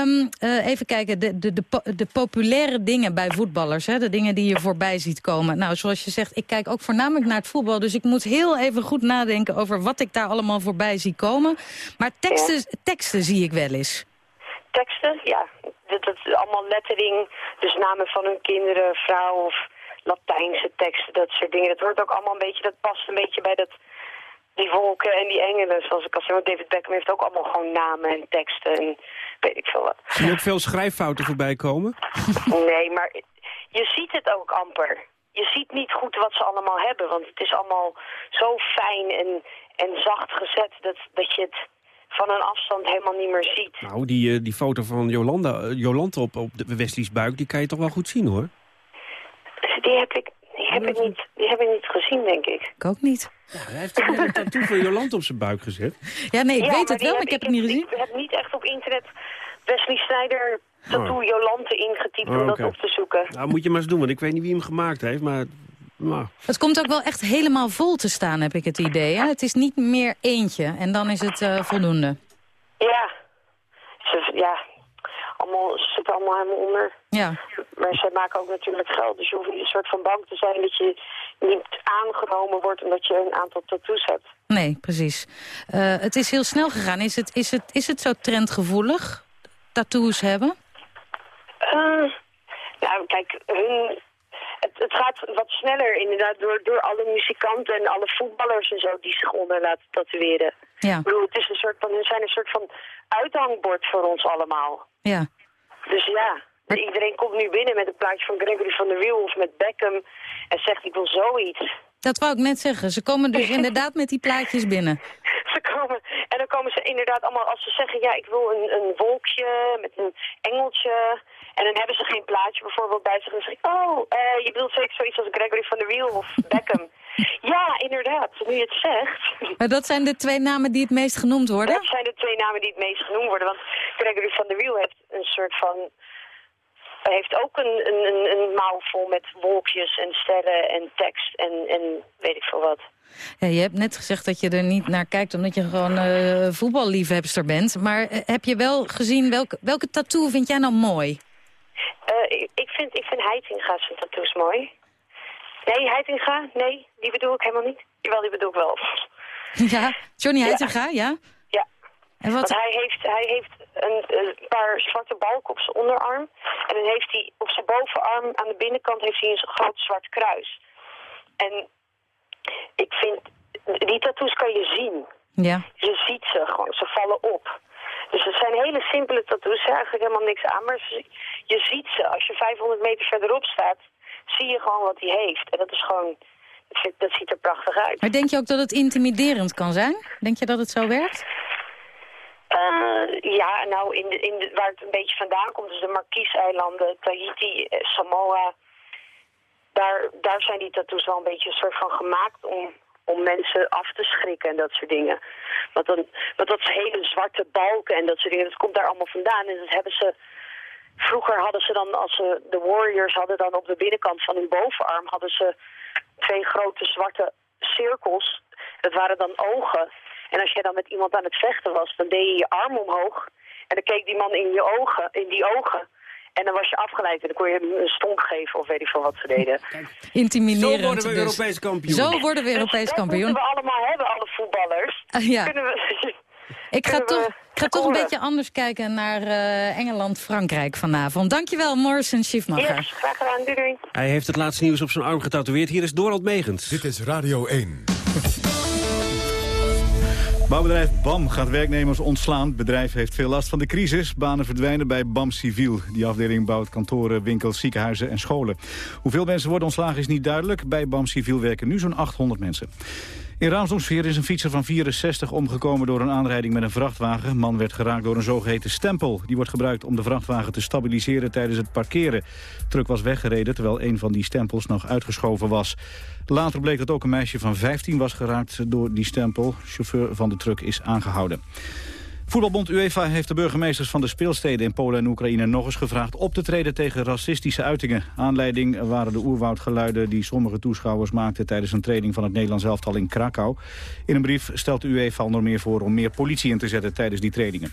Um, uh, even kijken, de, de, de, de, populaire dingen bij voetballers, hè, de dingen die je voorbij ziet komen. Nou, zoals je zegt, ik kijk ook voornamelijk naar het voetbal, dus ik moet heel even goed nadenken over wat ik daar allemaal voorbij zie komen. Maar teksten, ja. teksten zie ik wel eens teksten, ja. Dat, dat allemaal lettering, dus namen van hun kinderen, vrouw of Latijnse teksten, dat soort dingen. Dat hoort ook allemaal een beetje, dat past een beetje bij dat, die wolken en die engelen. Zoals ik al zei, David Beckham heeft ook allemaal gewoon namen en teksten en weet ik veel wat. Zie je ook veel schrijffouten voorbij komen? <laughs> nee, maar je ziet het ook amper. Je ziet niet goed wat ze allemaal hebben, want het is allemaal zo fijn en, en zacht gezet dat, dat je het van een afstand helemaal niet meer ziet. Nou, die, uh, die foto van Jolanda, uh, Jolanda op, op de Wesley's buik, die kan je toch wel goed zien, hoor? Die heb ik, heb ik, niet, die heb ik niet gezien, denk ik. Ik ook niet. Ja, hij heeft toch een tattoo van Jolanda op zijn buik gezet? Ja, nee, ik weet het wel, maar ik heb het niet gezien. Ik heb niet echt op internet Wesley Snyder tattoo oh. Jolante ingetypt oh, om dat op te zoeken. Nou, moet je maar eens doen, want ik weet niet wie hem gemaakt heeft, maar nou. Het komt ook wel echt helemaal vol te staan, heb ik het idee. Hè? Het is niet meer eentje en dan is het uh, voldoende. Ja. Ja. Allemaal, ze zitten allemaal helemaal onder. Ja. Maar ze maken ook natuurlijk geld. Dus je hoeft niet een soort van bang te zijn dat je niet aangenomen wordt... omdat je een aantal tattoos hebt. Nee, precies. Uh, het is heel snel gegaan. Is het, is het, is het zo trendgevoelig, tattoos hebben? Uh, nou, kijk, hun het, het, gaat wat sneller inderdaad door, door alle muzikanten en alle voetballers en zo die zich onder laten tatoeëren. Ja. Ik bedoel, het is een soort van, hun zijn een soort van uithangbord voor ons allemaal. Ja. Dus ja, iedereen komt nu binnen met een plaatje van Gregory van der Wiel of met Beckham en zegt ik wil zoiets. Dat wou ik net zeggen. Ze komen dus <laughs> inderdaad met die plaatjes binnen. Ze komen, en dan komen ze inderdaad allemaal, als ze zeggen, ja, ik wil een, een wolkje met een engeltje. En dan hebben ze geen plaatje bijvoorbeeld bij zich. En dan zeg ik, oh, uh, je bedoelt zeker zoiets als Gregory van der Wiel of <laughs> Beckham. ja, inderdaad, nu je het zegt. Maar dat zijn de twee namen die het meest genoemd worden? Dat zijn de twee namen die het meest genoemd worden. Want Gregory van der Wiel heeft een soort van hij heeft ook een, een, een mouw vol met wolkjes en sterren en tekst en, en weet ik veel wat. Ja, je hebt net gezegd dat je er niet naar kijkt omdat je gewoon uh, voetballiefhebster bent. Maar uh, heb je wel gezien, welke, welke tattoo vind jij nou mooi? Uh, ik, ik, vind, ik vind Heitinga zijn tattoos mooi. Nee, Heitinga? Nee, die bedoel ik helemaal niet. Jawel, die bedoel ik wel. <laughs> Ja, Johnny Heitinga, ja? Ja. ja. En wat... Want hij heeft, hij heeft een, een, paar zwarte balken op zijn onderarm. En dan heeft hij op zijn bovenarm aan de binnenkant heeft hij een groot zwart kruis. En ik vind, die tattoos kan je zien. Ja. Je ziet ze gewoon, ze vallen op. Dus het zijn hele simpele tattoos, eigenlijk helemaal niks aan. Maar je ziet ze, als je 500 meter verderop staat, zie je gewoon wat hij heeft. En dat is gewoon, dat ziet er prachtig uit. Maar denk je ook dat het intimiderend kan zijn? Denk je dat het zo werkt? Uh, ja, nou, in de, in de, waar het een beetje vandaan komt, dus de Marquise-eilanden, Tahiti, eh, Samoa, daar, daar zijn die tattoos wel een beetje een soort van gemaakt om, om mensen af te schrikken en dat soort dingen. Want, dan, want dat hele zwarte balken en dat soort dingen, dat komt daar allemaal vandaan. En dat hebben ze... Vroeger hadden ze dan, als ze de Warriors hadden dan op de binnenkant van hun bovenarm... hadden ze twee grote zwarte cirkels. Dat waren dan ogen. En als jij dan met iemand aan het vechten was, dan deed je je arm omhoog. En dan keek die man in, je ogen, in die ogen. En dan was je afgeleid en dan kon je hem een stonk geven of weet ik veel wat ze deden. <laughs> Intimiderend Zo worden we dus. Europees kampioen. Zo worden we Europees dat kampioen. moeten we allemaal hebben, alle voetballers. <laughs> Ah, ja. Kunnen we, <laughs> Ik ga toch, ik ga toch een beetje anders kijken naar eh, Engeland-Frankrijk vanavond. Dankjewel, Morrison Schiefmacher. Yes, graag gedaan. Doei doei. Hij heeft het laatste nieuws op zijn arm getatoeëerd. Hier is Dorald Megens. Dit is Radio 1. Bouwbedrijf BAM gaat werknemers ontslaan. Het bedrijf heeft veel last van de crisis. Banen verdwijnen bij BAM Civiel. Die afdeling bouwt kantoren, winkels, ziekenhuizen en scholen. Hoeveel mensen worden ontslagen is niet duidelijk. Bij BAM Civiel werken nu zo'n 800 mensen. In Raamsdonksveer is een fietser van 64 omgekomen door een aanrijding met een vrachtwagen. Man werd geraakt door een zogeheten stempel. Die wordt gebruikt om de vrachtwagen te stabiliseren tijdens het parkeren. De truck was weggereden terwijl een van die stempels nog uitgeschoven was. Later bleek dat ook een meisje van 15 was geraakt door die stempel. De chauffeur van de truck is aangehouden. Voetbalbond UEFA heeft de burgemeesters van de speelsteden in Polen en Oekraïne nog eens gevraagd op te treden tegen racistische uitingen. Aanleiding waren de oerwoudgeluiden die sommige toeschouwers maakten tijdens een training van het Nederlands elftal in Krakau. In een brief stelt de UEFA onder meer voor om meer politie in te zetten tijdens die trainingen.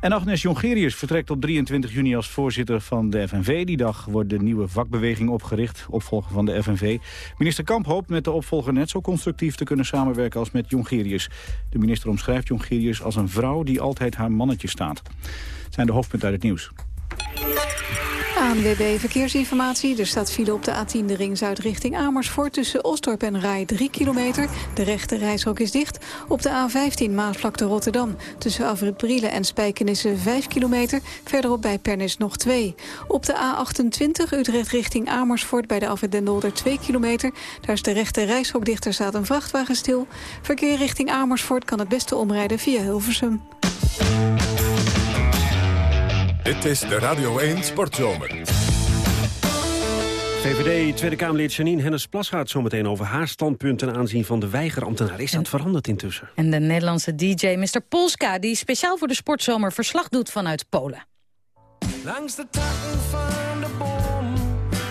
En Agnes Jongerius vertrekt op 23 juni als voorzitter van de FNV. Die dag wordt de nieuwe vakbeweging opgericht, opvolger van de FNV. Minister Kamp hoopt met de opvolger net zo constructief te kunnen samenwerken als met Jongerius. De minister omschrijft Jongerius als een vrouw die altijd haar mannetje staat. Het zijn de hoofdpunten uit het nieuws. ANWB Verkeersinformatie. Er staat file op de A10 de ring zuid richting Amersfoort... tussen Osdorp en Rai 3 kilometer. De rechte reishok is dicht. Op de A15 Maasvlakte Rotterdam. Tussen Afrit Brielen en Spijkenisse 5 kilometer. Verderop bij Pernis nog 2. Op de A28 Utrecht richting Amersfoort... bij de Afrit Den Dolder 2 kilometer. Daar is de rechte reishok dicht. Er staat een vrachtwagen stil. Verkeer richting Amersfoort kan het beste omrijden via Hilversum. Dit is de Radio 1 Sportzomer. VVD Tweede Kamerlid Janine Hennis-Plas gaat zometeen over haar standpunt ten aanzien van de weigerambtenaar. Is dat veranderd intussen? En de Nederlandse DJ Mr. Polska, die speciaal voor de sportzomer verslag doet vanuit Polen. Langs de takken van de boom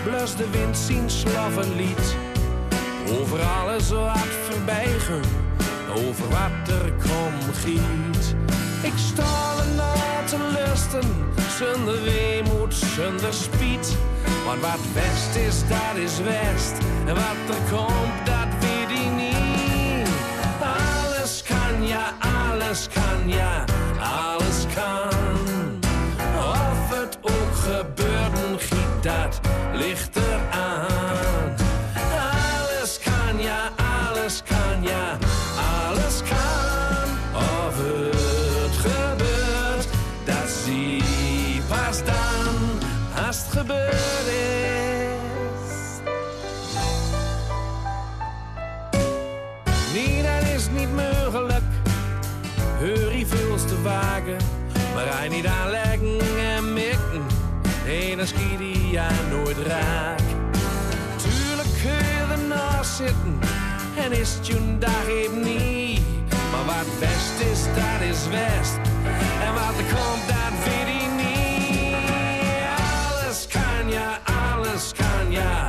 blust de wind zien slavenlied. Over alles wat voorbijgen, over wat er kom giet. Ik sta na te lusten, zonder weemoed, zonder spiet. Want wat west is, dat is west. En wat er komt, dat weet ik niet. Alles kan, ja, alles kan, ja, alles kan. Of het ook gebeurt, giet dat ligt maar hij niet aanleggen en mikken. Dan schiet hij ja nooit raak. Tuurlijk kun je ernaast zitten en is het je dag even niet. Maar wat best is, dat is west. En wat er komt, dat weet ik niet. Alles kan, ja, alles kan, ja,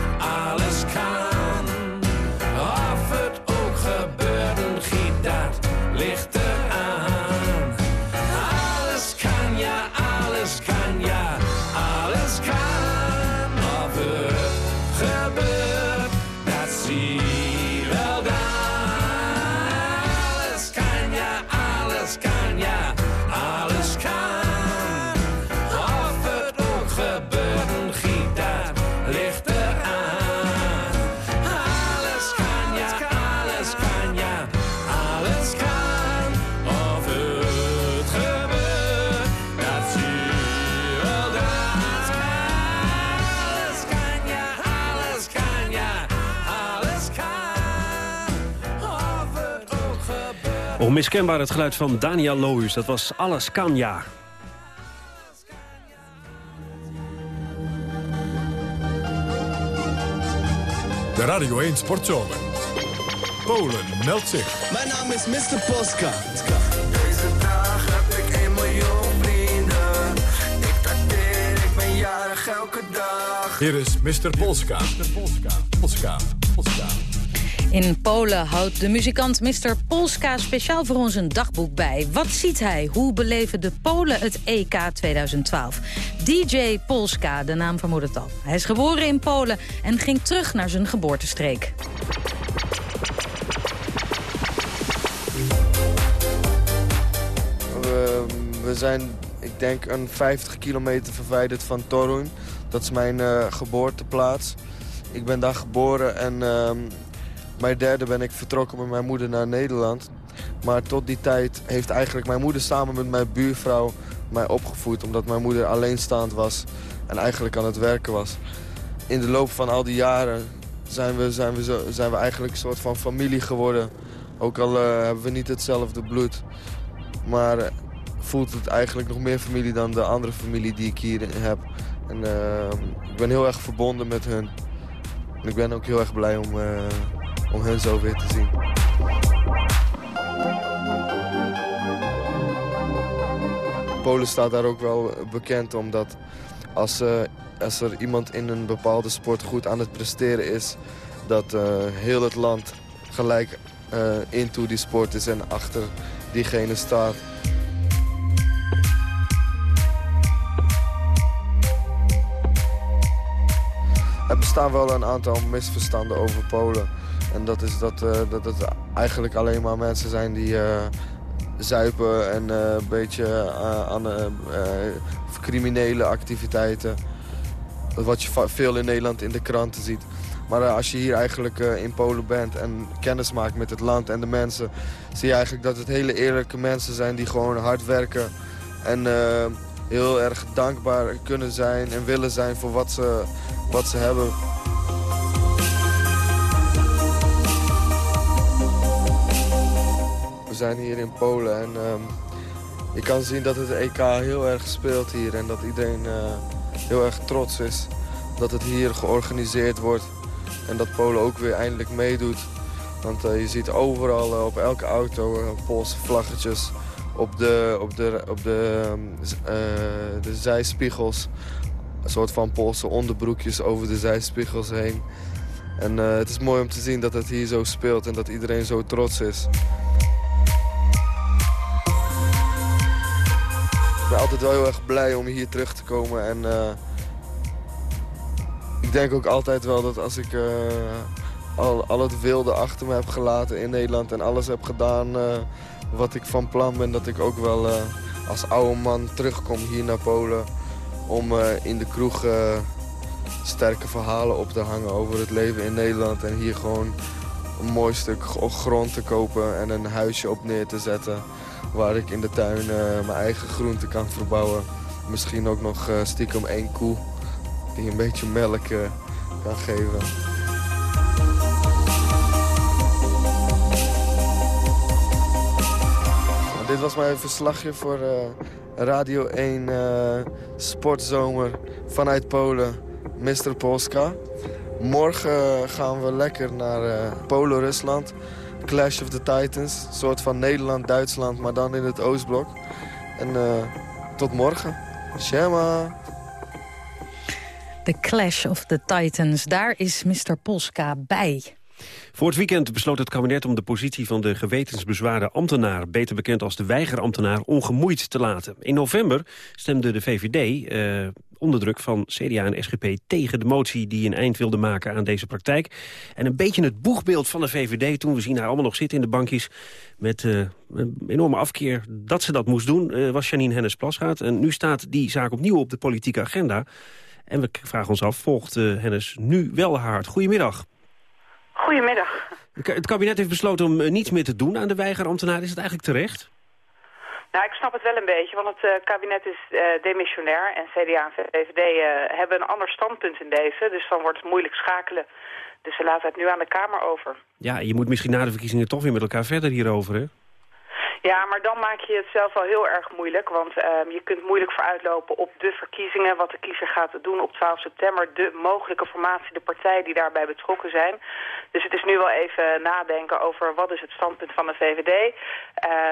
Onmiskenbaar het geluid van Daniel Lohuis. Dat was Alles kan ja. De Radio 1 Sportzomer. Polen meldt zich. Mijn naam is Mr. Polska. Deze dag heb ik 1 miljoen vrienden. Ik dateer, ik ben jarig elke dag. Hier is Mr. Polska. Mr. Polska. Polska. Polska. In Polen houdt de muzikant Mr. Polska speciaal voor ons een dagboek bij. Wat ziet hij? Hoe beleven de Polen het EK 2012? DJ Polska, de naam vermoedt het al. Hij is geboren in Polen en ging terug naar zijn geboortestreek. We, we zijn, ik denk, een 50 kilometer verwijderd van Torun. Dat is mijn eh, geboorteplaats. Ik ben daar geboren en ehm, mijn derde ben ik vertrokken met mijn moeder naar Nederland. Maar tot die tijd heeft eigenlijk mijn moeder samen met mijn buurvrouw mij opgevoed. Omdat mijn moeder alleenstaand was en eigenlijk aan het werken was. In de loop van al die jaren zijn we, zijn we, zijn we eigenlijk een soort van familie geworden. Ook al eh, hebben we niet hetzelfde bloed. Maar eh, voelt het eigenlijk nog meer familie dan de andere familie die ik hier heb. En eh, ik ben heel erg verbonden met hun. En ik ben ook heel erg blij om, eh, om hen zo weer te zien. Polen staat daar ook wel bekend omdat als, eh, als er iemand in een bepaalde sport goed aan het presteren is... dat eh, heel het land gelijk eh, into die sport is en achter diegene staat. Er bestaan wel een aantal misverstanden over Polen. En dat is dat, eh, dat het eigenlijk alleen maar mensen zijn die eh, zuipen en eh, een beetje aan criminele activiteiten. Wat je veel in Nederland in de kranten ziet. Maar als je hier eigenlijk in Polen bent en kennis maakt met het land en de mensen... zie je eigenlijk dat het hele eerlijke mensen zijn die gewoon hard werken. En heel erg dankbaar kunnen zijn en willen zijn voor wat ze, wat ze hebben. Zijn hier in Polen en ehm, je kan zien dat het EK heel erg speelt hier. En dat iedereen eh, heel erg trots is dat het hier georganiseerd wordt. En dat Polen ook weer eindelijk meedoet. Want eh, je ziet overal eh, op elke auto Poolse vlaggetjes. Op de, op de, op de, ehm, eh, de zijspiegels. Een soort van Poolse onderbroekjes over de zijspiegels heen. En het is mooi om te zien dat het hier zo speelt en dat iedereen zo trots is. Ben altijd wel heel erg blij om hier terug te komen. En eh, ik denk ook altijd wel dat als ik eh, al, al het wilde achter me heb gelaten in Nederland... en alles heb gedaan eh, wat ik van plan ben... dat ik ook wel als oude man terugkom hier naar Polen... om in de kroeg sterke verhalen op te hangen over het leven in Nederland... en hier gewoon een mooi stuk grond te kopen en een huisje op neer te zetten waar ik in de tuin eh, mijn eigen groenten kan verbouwen. Misschien ook nog eh, stiekem één koe die een beetje melk eh, kan geven. Maar dit was mijn verslagje voor Radio 1 Sportzomer vanuit Polen, Mr. Polska. Morgen gaan we lekker naar Polen-Rusland. Clash of the Titans, een soort van Nederland-Duitsland, maar dan in het Oostblok. En tot morgen. Shema. The Clash of the Titans, daar is Mr. Polska bij. Voor het weekend besloot het kabinet om de positie van de gewetensbezwaarde ambtenaar... beter bekend als de weigerambtenaar, ongemoeid te laten. In november stemde de VVD eh, onder druk van CDA en SGP... tegen de motie die een eind wilde maken aan deze praktijk. En een beetje het boegbeeld van de VVD... toen we zien haar allemaal nog zitten in de bankjes... met uh, een enorme afkeer dat ze dat moest doen, uh, was Janine Hennis-Plasgaard. En nu staat die zaak opnieuw op de politieke agenda... En we vragen ons af, volgt uh, Hennis nu wel hard? Goedemiddag. Goedemiddag. Het kabinet heeft besloten om niets meer te doen aan de weigerambtenaar. Is het eigenlijk terecht? Nou, ik snap het wel een beetje, want het uh, kabinet is uh, demissionair en CDA en VVD uh, hebben een ander standpunt in deze. Dus dan wordt het moeilijk schakelen. Dus ze laten het nu aan de Kamer over. Ja, je moet misschien na de verkiezingen toch weer met elkaar verder hierover, hè? Ja, maar dan maak je het zelf wel heel erg moeilijk. Want um, je kunt moeilijk vooruitlopen op de verkiezingen. Wat de kiezer gaat doen op 12 september. De mogelijke formatie, de partijen die daarbij betrokken zijn. Dus het is nu wel even nadenken over wat is het standpunt van de VVD.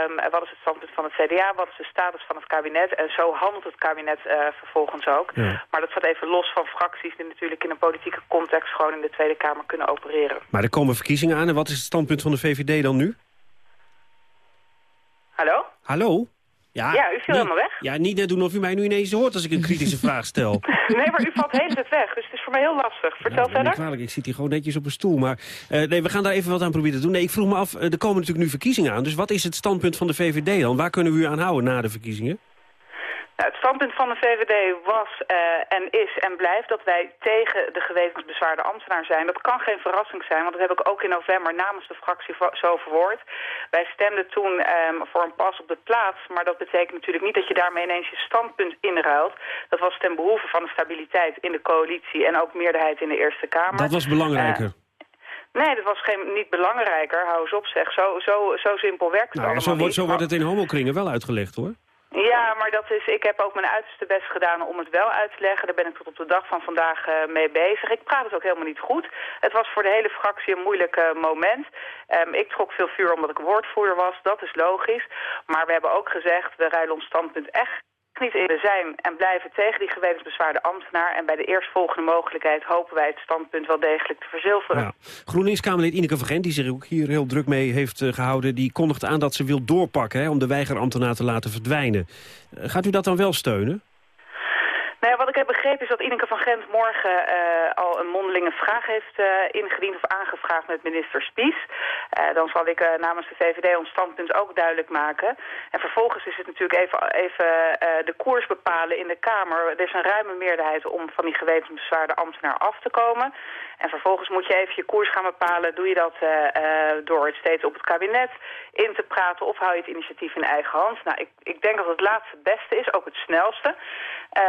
Um, wat is het standpunt van het CDA. Wat is de status van het kabinet. En zo handelt het kabinet uh, vervolgens ook. Ja. Maar dat staat even los van fracties die natuurlijk in een politieke context gewoon in de Tweede Kamer kunnen opereren. Maar er komen verkiezingen aan. En wat is het standpunt van de VVD dan nu? Hallo? Hallo? Ja, ja, u viel helemaal weg. Ja, niet net doen of u mij nu ineens hoort als ik een kritische <laughs> vraag stel. nee, maar u valt heel tijd weg, dus het is voor mij heel lastig. Vertel nou, verder. Kwalijk, ik zit hier gewoon netjes op een stoel. Maar uh, nee, we gaan daar even wat aan proberen te doen. Nee, ik vroeg me af, uh, er komen natuurlijk nu verkiezingen aan. Dus wat is het standpunt van de VVD dan? Waar kunnen we u aan houden na de verkiezingen? Nou, het standpunt van de VVD was uh, en is en blijft dat wij tegen de gewetensbezwaarde ambtenaar zijn. Dat kan geen verrassing zijn, want dat heb ik ook in november namens de fractie zo verwoord. Wij stemden toen um, voor een pas op de plaats, maar dat betekent natuurlijk niet dat je daarmee ineens je standpunt inruilt. Dat was ten behoeve van de stabiliteit in de coalitie en ook meerderheid in de Eerste Kamer. Dat was belangrijker. Uh, Nee, dat was geen, niet belangrijker. Hou eens op zeg. Zo, zo, zo simpel werkt het nou, allemaal zo niet. Zo wordt het in homokringen wel uitgelegd hoor. Ja, maar dat is, ik heb ook mijn uiterste best gedaan om het wel uit te leggen. Daar ben ik tot op de dag van vandaag uh, mee bezig. Ik praat het ook helemaal niet goed. Het was voor de hele fractie een moeilijk uh, moment. Um, ik trok veel vuur omdat ik woordvoerder was. Dat is logisch. Maar we hebben ook gezegd, we ruilen ons standpunt echt niet in. Zijn en blijven tegen die gewetensbezwaarde ambtenaar. En bij de eerstvolgende mogelijkheid hopen wij het standpunt wel degelijk te verzilveren. GroenLinks-Kamerlid Ineke van Gent, die zich ook hier heel druk mee heeft uh, gehouden... die kondigt aan dat ze wil doorpakken hè, om de weigerambtenaar te laten verdwijnen. Uh, gaat u dat dan wel steunen? Nou wat ik heb begrepen is dat Ineke van Gent morgen uh, al een mondelinge vraag heeft uh, ingediend of aangevraagd met minister Spies. Uh, dan zal ik namens de VVD ons standpunt ook duidelijk maken. En vervolgens is het natuurlijk even, even de koers bepalen in de Kamer. Er is een ruime meerderheid om van die gewetensbezwaarde ambtenaar af te komen. En vervolgens moet je even je koers gaan bepalen. Doe je dat door het steeds op het kabinet in te praten of hou je het initiatief in eigen hand? Nou, ik, ik denk dat het laatste het beste is, ook het snelste.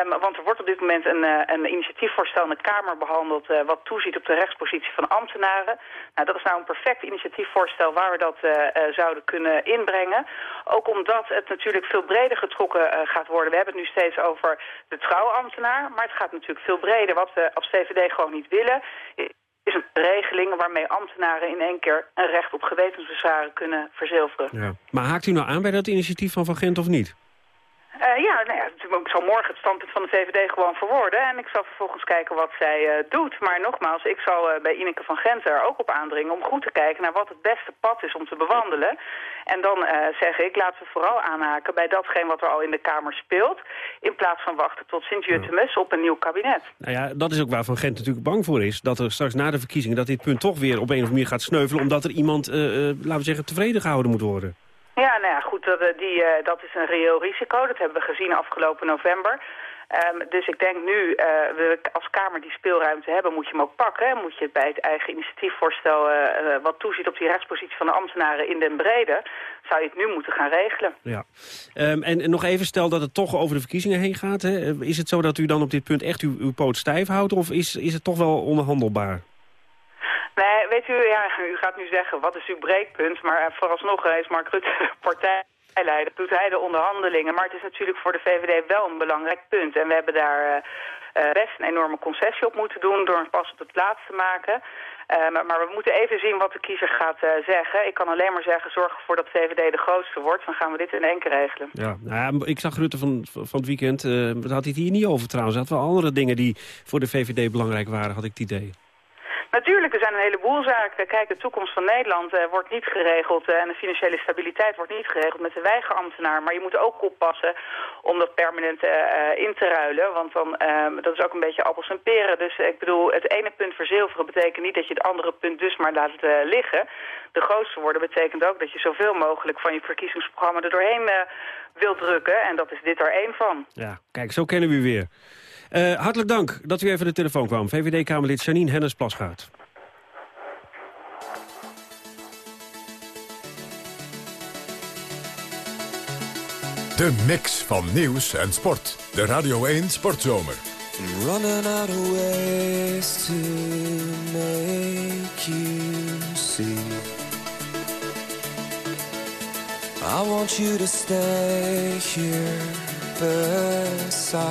Um, want er wordt op dit moment een, uh, een initiatiefvoorstel in de Kamer behandeld... Uh, wat toeziet op de rechtspositie van ambtenaren. Nou, dat is nou een perfect initiatiefvoorstel waar we dat uh, zouden kunnen inbrengen. Ook omdat het natuurlijk veel breder getrokken gaat worden. We hebben het nu steeds over de trouwambtenaar. Maar het gaat natuurlijk veel breder. Wat we als VVD gewoon niet willen is een regeling waarmee ambtenaren in één keer een recht op gewetensbezwaren kunnen verzilveren. Ja. Maar haakt u nou aan bij dat initiatief van Van Gent of niet? Uh, ja, nou ik zal morgen het standpunt van de VVD gewoon verwoorden. En ik zal vervolgens kijken wat zij uh, doet. Maar nogmaals, ik zal uh, bij Ineke van Gent er ook op aandringen... om goed te kijken naar wat het beste pad is om te bewandelen. En dan zeg ik, laten we vooral aanhaken bij datgene wat er al in de Kamer speelt... in plaats van wachten tot Sint-Jutemus op een nieuw kabinet. Nou ja, dat is ook waar Van Gent natuurlijk bang voor is. Dat er straks na de verkiezingen dat dit punt toch weer op een of andere manier gaat sneuvelen... omdat er iemand, laten we zeggen, tevreden gehouden moet worden. Ja, nou ja, goed, dat, die, uh, dat is een reëel risico. Dat hebben we gezien afgelopen november. Um, dus ik denk nu, uh, we als Kamer die speelruimte hebben, moet je hem ook pakken. Moet je bij het eigen initiatiefvoorstel, uh, wat toeziet op die rechtspositie van de ambtenaren in den brede, zou je het nu moeten gaan regelen. Ja. En, en nog even, stel dat het toch over de verkiezingen heen gaat. Hè? Is het zo dat u dan op dit punt echt uw, uw poot stijf houdt of is, is het toch wel onderhandelbaar? Nee, weet u, ja, u gaat nu zeggen, wat is uw breekpunt? Maar vooralsnog is Mark Rutte <laughs> partij bijleiden. Doet hij de onderhandelingen. Maar het is natuurlijk voor de VVD wel een belangrijk punt. En we hebben daar uh, best een enorme concessie op moeten doen door een pas op de plaats te maken. Uh, maar, we moeten even zien wat de kiezer gaat zeggen. Ik kan alleen maar zeggen, zorg ervoor dat VVD de grootste wordt. Dan gaan we dit in één keer regelen. Ja, nou, ik zag Rutte van, van het weekend, uh, had hij het hier niet over trouwens. Hij had wel andere dingen die voor de VVD belangrijk waren, had ik het idee. Natuurlijk, er zijn een heleboel zaken. Kijk, de toekomst van Nederland uh, wordt niet geregeld uh, en de financiële stabiliteit wordt niet geregeld met de weigerambtenaar. Maar je moet ook oppassen om dat permanent uh, in te ruilen, want dan, ehm, dat is ook een beetje appels en peren. Dus ik bedoel, het ene punt verzilveren betekent niet dat je het andere punt dus maar laat liggen. De grootste worden betekent ook dat je zoveel mogelijk van je verkiezingsprogramma er doorheen wilt drukken. En dat is dit er één van. Ja, kijk, zo kennen we u weer. Uh, hartelijk dank dat u even de telefoon kwam. VVD-Kamerlid Janine Hennis-Plasgaard. De mix van nieuws en sport. De Radio 1 Sportzomer. Running out of ways to make you see. I want you to stay here beside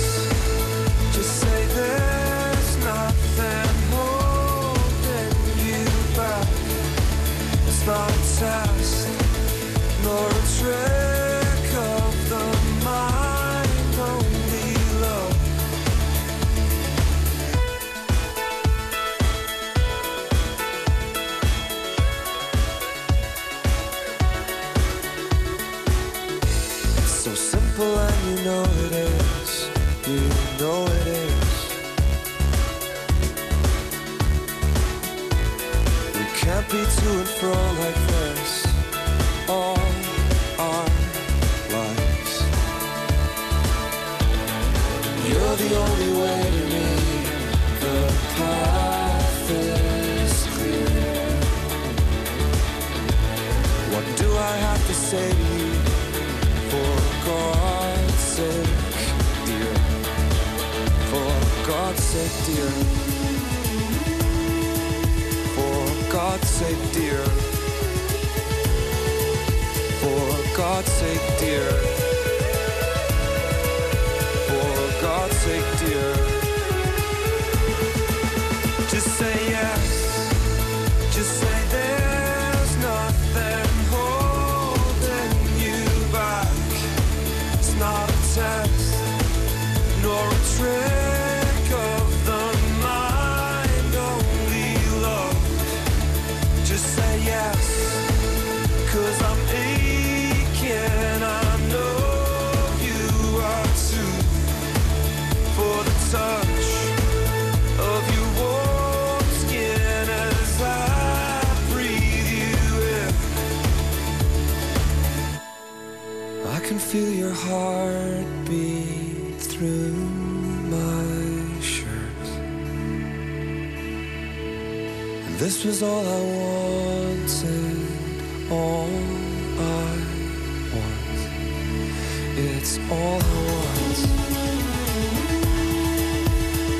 It's all I want.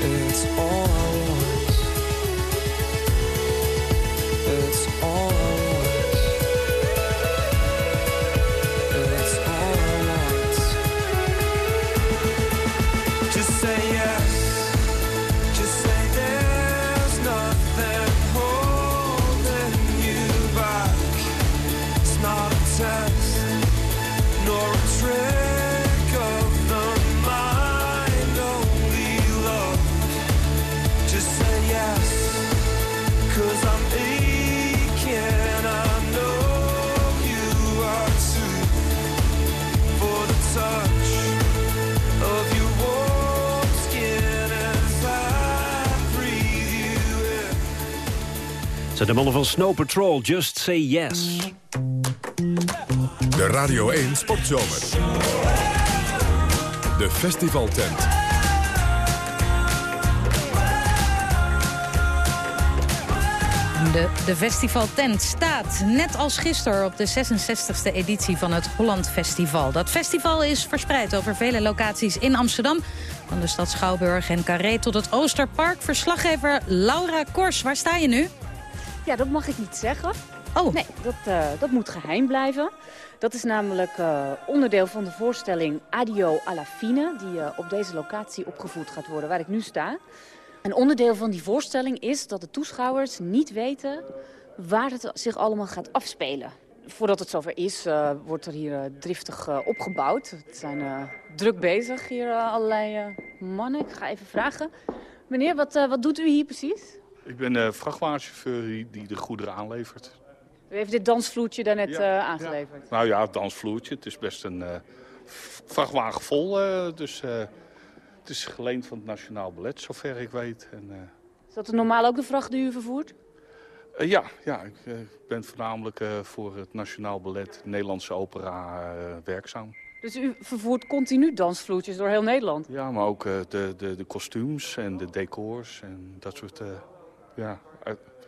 It's all I want. It's all Zijn de mannen van Snow Patrol, Just Say Yes. De Radio 1 Sportzomer. De festivaltent. De, de festivaltent staat net als gisteren op de 66e editie van het Holland Festival. Dat festival is verspreid over vele locaties in Amsterdam. Van de stad Schouwburg en Carré tot het Oosterpark. Verslaggever Laura Kors, waar sta je nu? Ja, dat mag ik niet zeggen. Oh. Nee, dat, uh, dat moet geheim blijven. Dat is namelijk uh, onderdeel van de voorstelling Adio alla fine... die uh, op deze locatie opgevoerd gaat worden, waar ik nu sta. Een onderdeel van die voorstelling is dat de toeschouwers niet weten... waar het zich allemaal gaat afspelen. Voordat het zover is, wordt er hier driftig opgebouwd. Het zijn druk bezig hier, allerlei mannen. Ik ga even vragen. Meneer, wat, wat doet u hier precies? Ik ben uh, vrachtwagenchauffeur die de goederen aanlevert. U heeft dit dansvloertje daarnet ja, uh, aangeleverd? Ja. Nou ja, het dansvloertje. Het is best een uh, vrachtwagen vol. dus het is geleend van het Nationaal Ballet, zover ik weet. En, is dat normaal ook de vracht die u vervoert? ja, ja, ik ben voornamelijk voor het Nationaal Ballet, Nederlandse opera, werkzaam. Dus u vervoert continu dansvloertjes door heel Nederland? Ja, maar ook de, de, de kostuums en de decors en dat soort ja,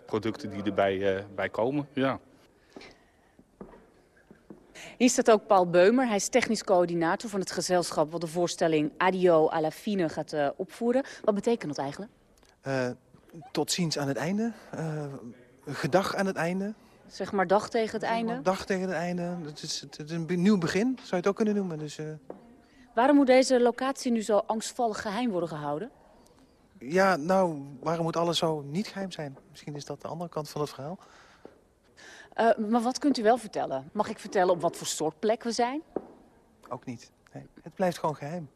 producten die erbij uh, bij komen. Ja. Hier staat ook Paul Beumer. Hij is technisch coördinator van het gezelschap... wat de voorstelling Adio alla fine gaat uh, opvoeren. Wat betekent dat eigenlijk? Uh, tot ziens aan het einde. gedag aan het einde. Zeg maar dag tegen het einde? Dag tegen het einde. Het is, het is een nieuw begin, zou je het ook kunnen noemen. Dus, Waarom moet deze locatie nu zo angstvallig geheim worden gehouden? Ja, nou, waarom moet alles zo niet geheim zijn? Misschien is dat de andere kant van het verhaal. Uh, maar wat kunt u wel vertellen? Mag ik vertellen op wat voor soort plek we zijn? Ook niet. Nee, het blijft gewoon geheim.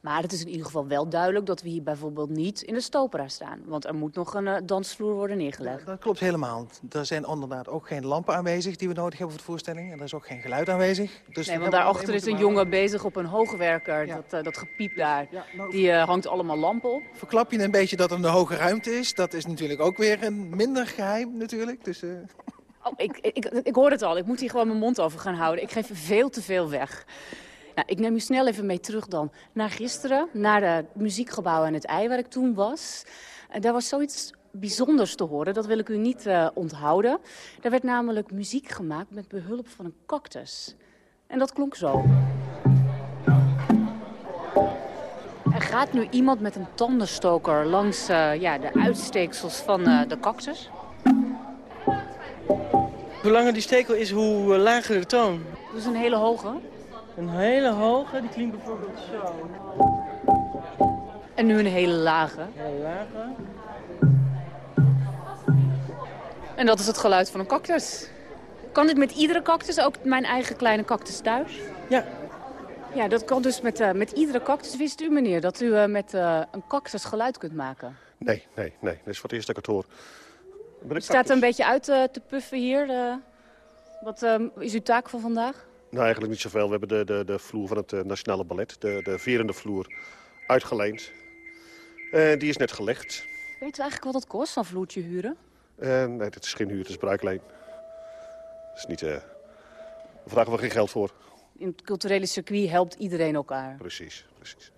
Maar het is in ieder geval wel duidelijk dat we hier bijvoorbeeld niet in de stopera staan. Want er moet nog een uh, dansvloer worden neergelegd. Dat klopt helemaal. Er zijn inderdaad ook geen lampen aanwezig die we nodig hebben voor de voorstelling. En er is ook geen geluid aanwezig. Dus nee, want daarachter is een jongen bezig op een hoogwerker. Ja. Dat, uh, dat gepiep daar. Ja, nou, die uh, hangt allemaal lampen op. Verklap je een beetje dat er een hoge ruimte is. Dat is natuurlijk ook weer een minder geheim natuurlijk. Dus, oh, ik, ik, ik, ik hoor het al. Ik moet hier gewoon mijn mond over gaan houden. Ik geef veel te veel weg. Nou, ik neem u snel even mee terug dan naar gisteren, naar het muziekgebouw en het ei waar ik toen was. En daar was zoiets bijzonders te horen, dat wil ik u niet uh, onthouden. Daar werd namelijk muziek gemaakt met behulp van een cactus. En dat klonk zo. Er gaat nu iemand met een tandenstoker langs uh, ja, de uitsteeksels van uh, de cactus. Hoe langer die stekel is, hoe lager de toon. Dat is een hele hoge. Een hele hoge, die klinkt bijvoorbeeld zo. En nu een hele lage. Hele lage. En dat is het geluid van een cactus. Kan dit met iedere cactus, ook mijn eigen kleine cactus thuis? Ja. Ja, dat kan dus met, uh, met iedere cactus. Wist u, meneer, dat u uh, met uh, een cactus geluid kunt maken? Nee, nee, nee. Dat is voor het eerst dat ik het hoor. U staat er een beetje uit te puffen hier. wat is uw taak van vandaag? Nou, eigenlijk niet zoveel. We hebben de, de, de vloer van het uh, Nationale Ballet, de, de vierende vloer, uitgeleend. Uh, die is net gelegd. Weet u eigenlijk wat het kost, een vloertje huren? Uh, nee, dat is geen huur, het is bruikleen. Dat is niet... Daar vragen we geen geld voor. In het culturele circuit helpt iedereen elkaar. Precies, precies.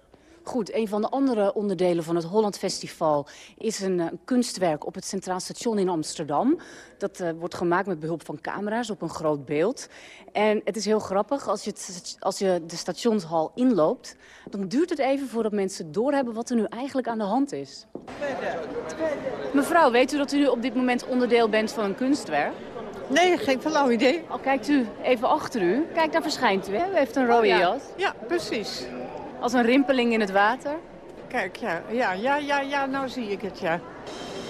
Goed, een van de andere onderdelen van het Holland Festival is een, een kunstwerk op het Centraal Station in Amsterdam. Dat uh, wordt gemaakt met behulp van camera's op een groot beeld. En het is heel grappig, als je, het, als je de stationshal inloopt, dan duurt het even voordat mensen doorhebben wat er nu eigenlijk aan de hand is. Mevrouw, weet u dat u nu op dit moment onderdeel bent van een kunstwerk? Nee, geen flauw idee. Al kijkt u even achter u. Kijk, daar verschijnt u. Hè? U heeft een rode oh, ja. jas. Ja, precies. Als een rimpeling in het water? Kijk, ja, ja, ja, ja, ja nou zie ik het, ja.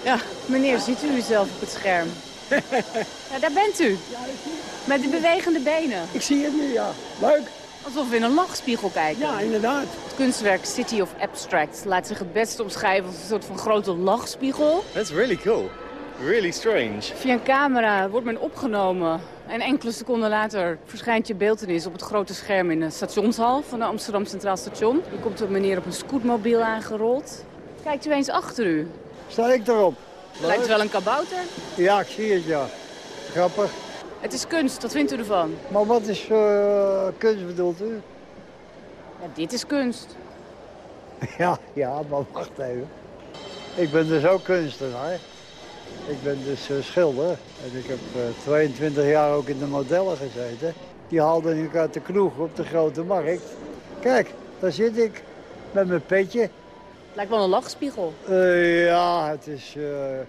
ja. Meneer, ziet u uzelf op het scherm? <laughs> ja, daar bent u. Met die bewegende benen. Ik zie het nu, ja. Leuk. Alsof we in een lachspiegel kijken. Ja, inderdaad. Het kunstwerk City of Abstract laat zich het beste omschrijven als een soort van grote lachspiegel. That's really cool. Really strange. Via een camera wordt men opgenomen. En enkele seconden later verschijnt je beeldenis op het grote scherm in de stationshal van de Amsterdam Centraal Station. Er komt een meneer op een scootmobiel aangerold. Kijkt u eens achter u. Sta ik erop? Lijkt wel een kabouter. Ja, ik zie het, ja. Grappig. Het is kunst, wat vindt u ervan? Maar wat is uh, kunst bedoelt u? Ja, dit is kunst. <laughs> Ja, ja, maar wacht even. Ik ben dus ook kunstenaar. Ik ben dus uh, schilder. En ik heb uh, 22 jaar ook in de modellen gezeten. Die haalden ik uit de kroeg op de Grote Markt. Kijk, daar zit ik met mijn petje. Het lijkt wel een lachspiegel. Uh, ja, het is,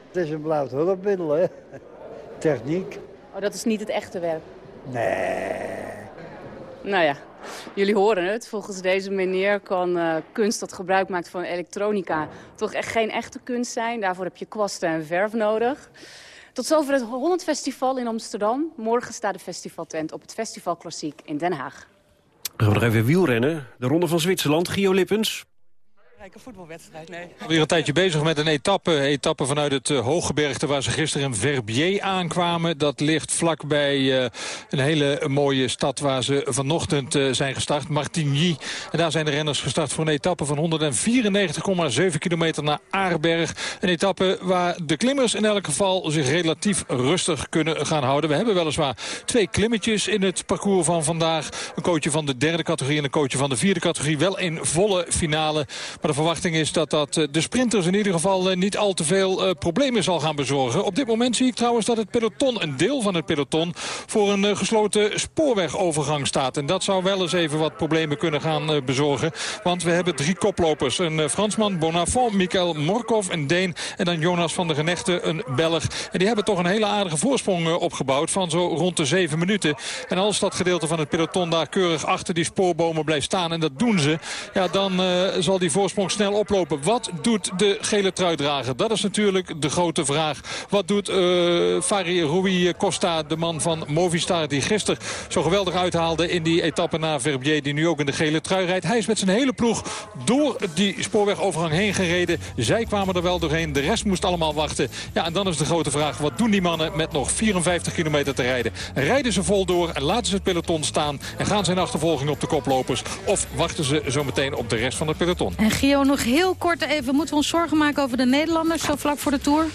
het is een blauw hulpmiddel, hè. <laughs> Techniek. Oh, dat is niet het echte werk? Nee. Nou ja, jullie horen het. Volgens deze meneer kan uh, kunst dat gebruik maakt van elektronica... toch echt geen echte kunst zijn. Daarvoor heb je kwasten en verf nodig. Tot zover het Holland Festival in Amsterdam. Morgen staat de festivaltent op het Festival Klassiek in Den Haag. Dan gaan we nog even wielrennen. De Ronde van Zwitserland, Gio Lippens voetbalwedstrijd, nee. Weer een tijdje bezig met een etappe. Etappe vanuit het uh, Hooggebergte waar ze gisteren in Verbier aankwamen. Dat ligt vlakbij uh, een hele mooie stad waar ze vanochtend uh, zijn gestart. Martigny. En daar zijn de renners gestart voor een etappe van 194,7 kilometer naar Aarberg. Een etappe waar de klimmers in elk geval zich relatief rustig kunnen gaan houden. We hebben weliswaar twee klimmetjes in het parcours van vandaag. Een coachje van de derde categorie en een coachje van de vierde categorie. Wel in volle finale. Maar de verwachting is dat dat eh, de sprinters in ieder geval eh, niet al te veel eh, problemen zal gaan bezorgen. Op dit moment zie ik trouwens dat het peloton, een deel van het peloton... voor een gesloten spoorwegovergang staat. En dat zou wel eens even wat problemen kunnen gaan bezorgen. Want we hebben drie koplopers. Een Fransman, Bonafont, Michael Morkov, een Deen... en dan Jonas van der Genechte, een Belg. En die hebben toch een hele aardige voorsprong opgebouwd van zo rond de zeven minuten. En als dat gedeelte van het peloton daar keurig achter die spoorbomen blijft staan... en dat doen ze, ja, dan zal die voorsprong snel oplopen. Wat doet de gele truidrager? Dat is natuurlijk de grote vraag. Wat doet uh, Fari Rui Costa, de man van Movistar... die gisteren zo geweldig uithaalde in die etappe naar Verbier... die nu ook in de gele trui rijdt. Hij is met zijn hele ploeg door die spoorwegovergang heen gereden. Zij kwamen er wel doorheen. De rest moest allemaal wachten. Ja, en dan is de grote vraag. Wat doen die mannen met nog 54 kilometer te rijden? Rijden ze vol door en laten ze het peloton staan... en gaan ze in achtervolging op de koplopers? Of wachten ze zo meteen op de rest van het peloton? Gio, nog heel kort even. Moeten we ons zorgen maken over de Nederlanders zo vlak voor de Tour?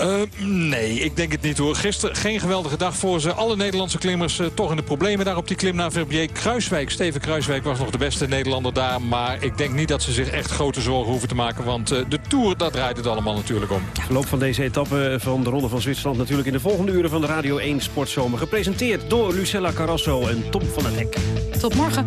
Uh, nee, ik denk het niet hoor. Gisteren geen geweldige dag voor ze. Alle Nederlandse klimmers uh, toch in de problemen daar op die klim naar Verbier. Kruiswijk, Steven Kruiswijk was nog de beste Nederlander daar. Maar ik denk niet dat ze zich echt grote zorgen hoeven te maken. Want uh, de Tour, daar draait het allemaal natuurlijk om. Verloop van deze etappe van de Ronde van Zwitserland... natuurlijk in de volgende uren van de Radio 1 Sportzomer. Gepresenteerd door Lucella Carrasso en Tom van den Hek. Tot morgen.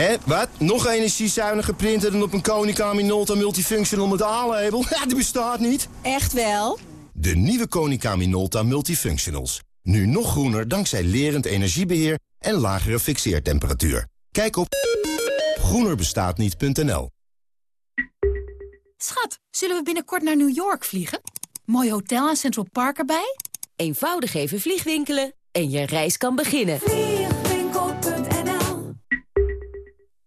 Hé, wat? Nog energiezuinige printer dan op een Konica Minolta Multifunctional met A-label? Ja, die bestaat niet. Echt wel? De nieuwe Konica Minolta Multifunctionals. Nu nog groener dankzij lerend energiebeheer en lagere fixeertemperatuur. Kijk op groenerbestaatniet.nl Schat, zullen we binnenkort naar New York vliegen? Mooi hotel en Central Park erbij? Eenvoudig even vliegwinkelen en je reis kan beginnen.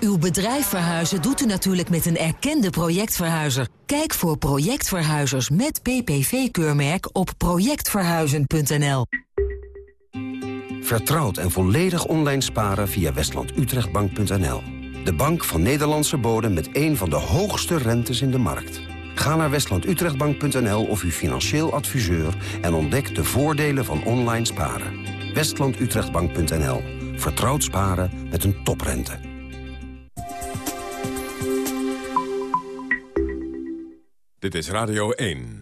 Uw bedrijf verhuizen doet u natuurlijk met een erkende projectverhuizer. Kijk voor projectverhuizers met PPV-keurmerk op projectverhuizen.nl. Vertrouwd en volledig online sparen via westlandutrechtbank.nl. De bank van Nederlandse bodem met een van de hoogste rentes in de markt. Ga naar westlandutrechtbank.nl of uw financieel adviseur... en ontdek de voordelen van online sparen. westlandutrechtbank.nl. Vertrouwd sparen met een toprente. Dit is Radio 1.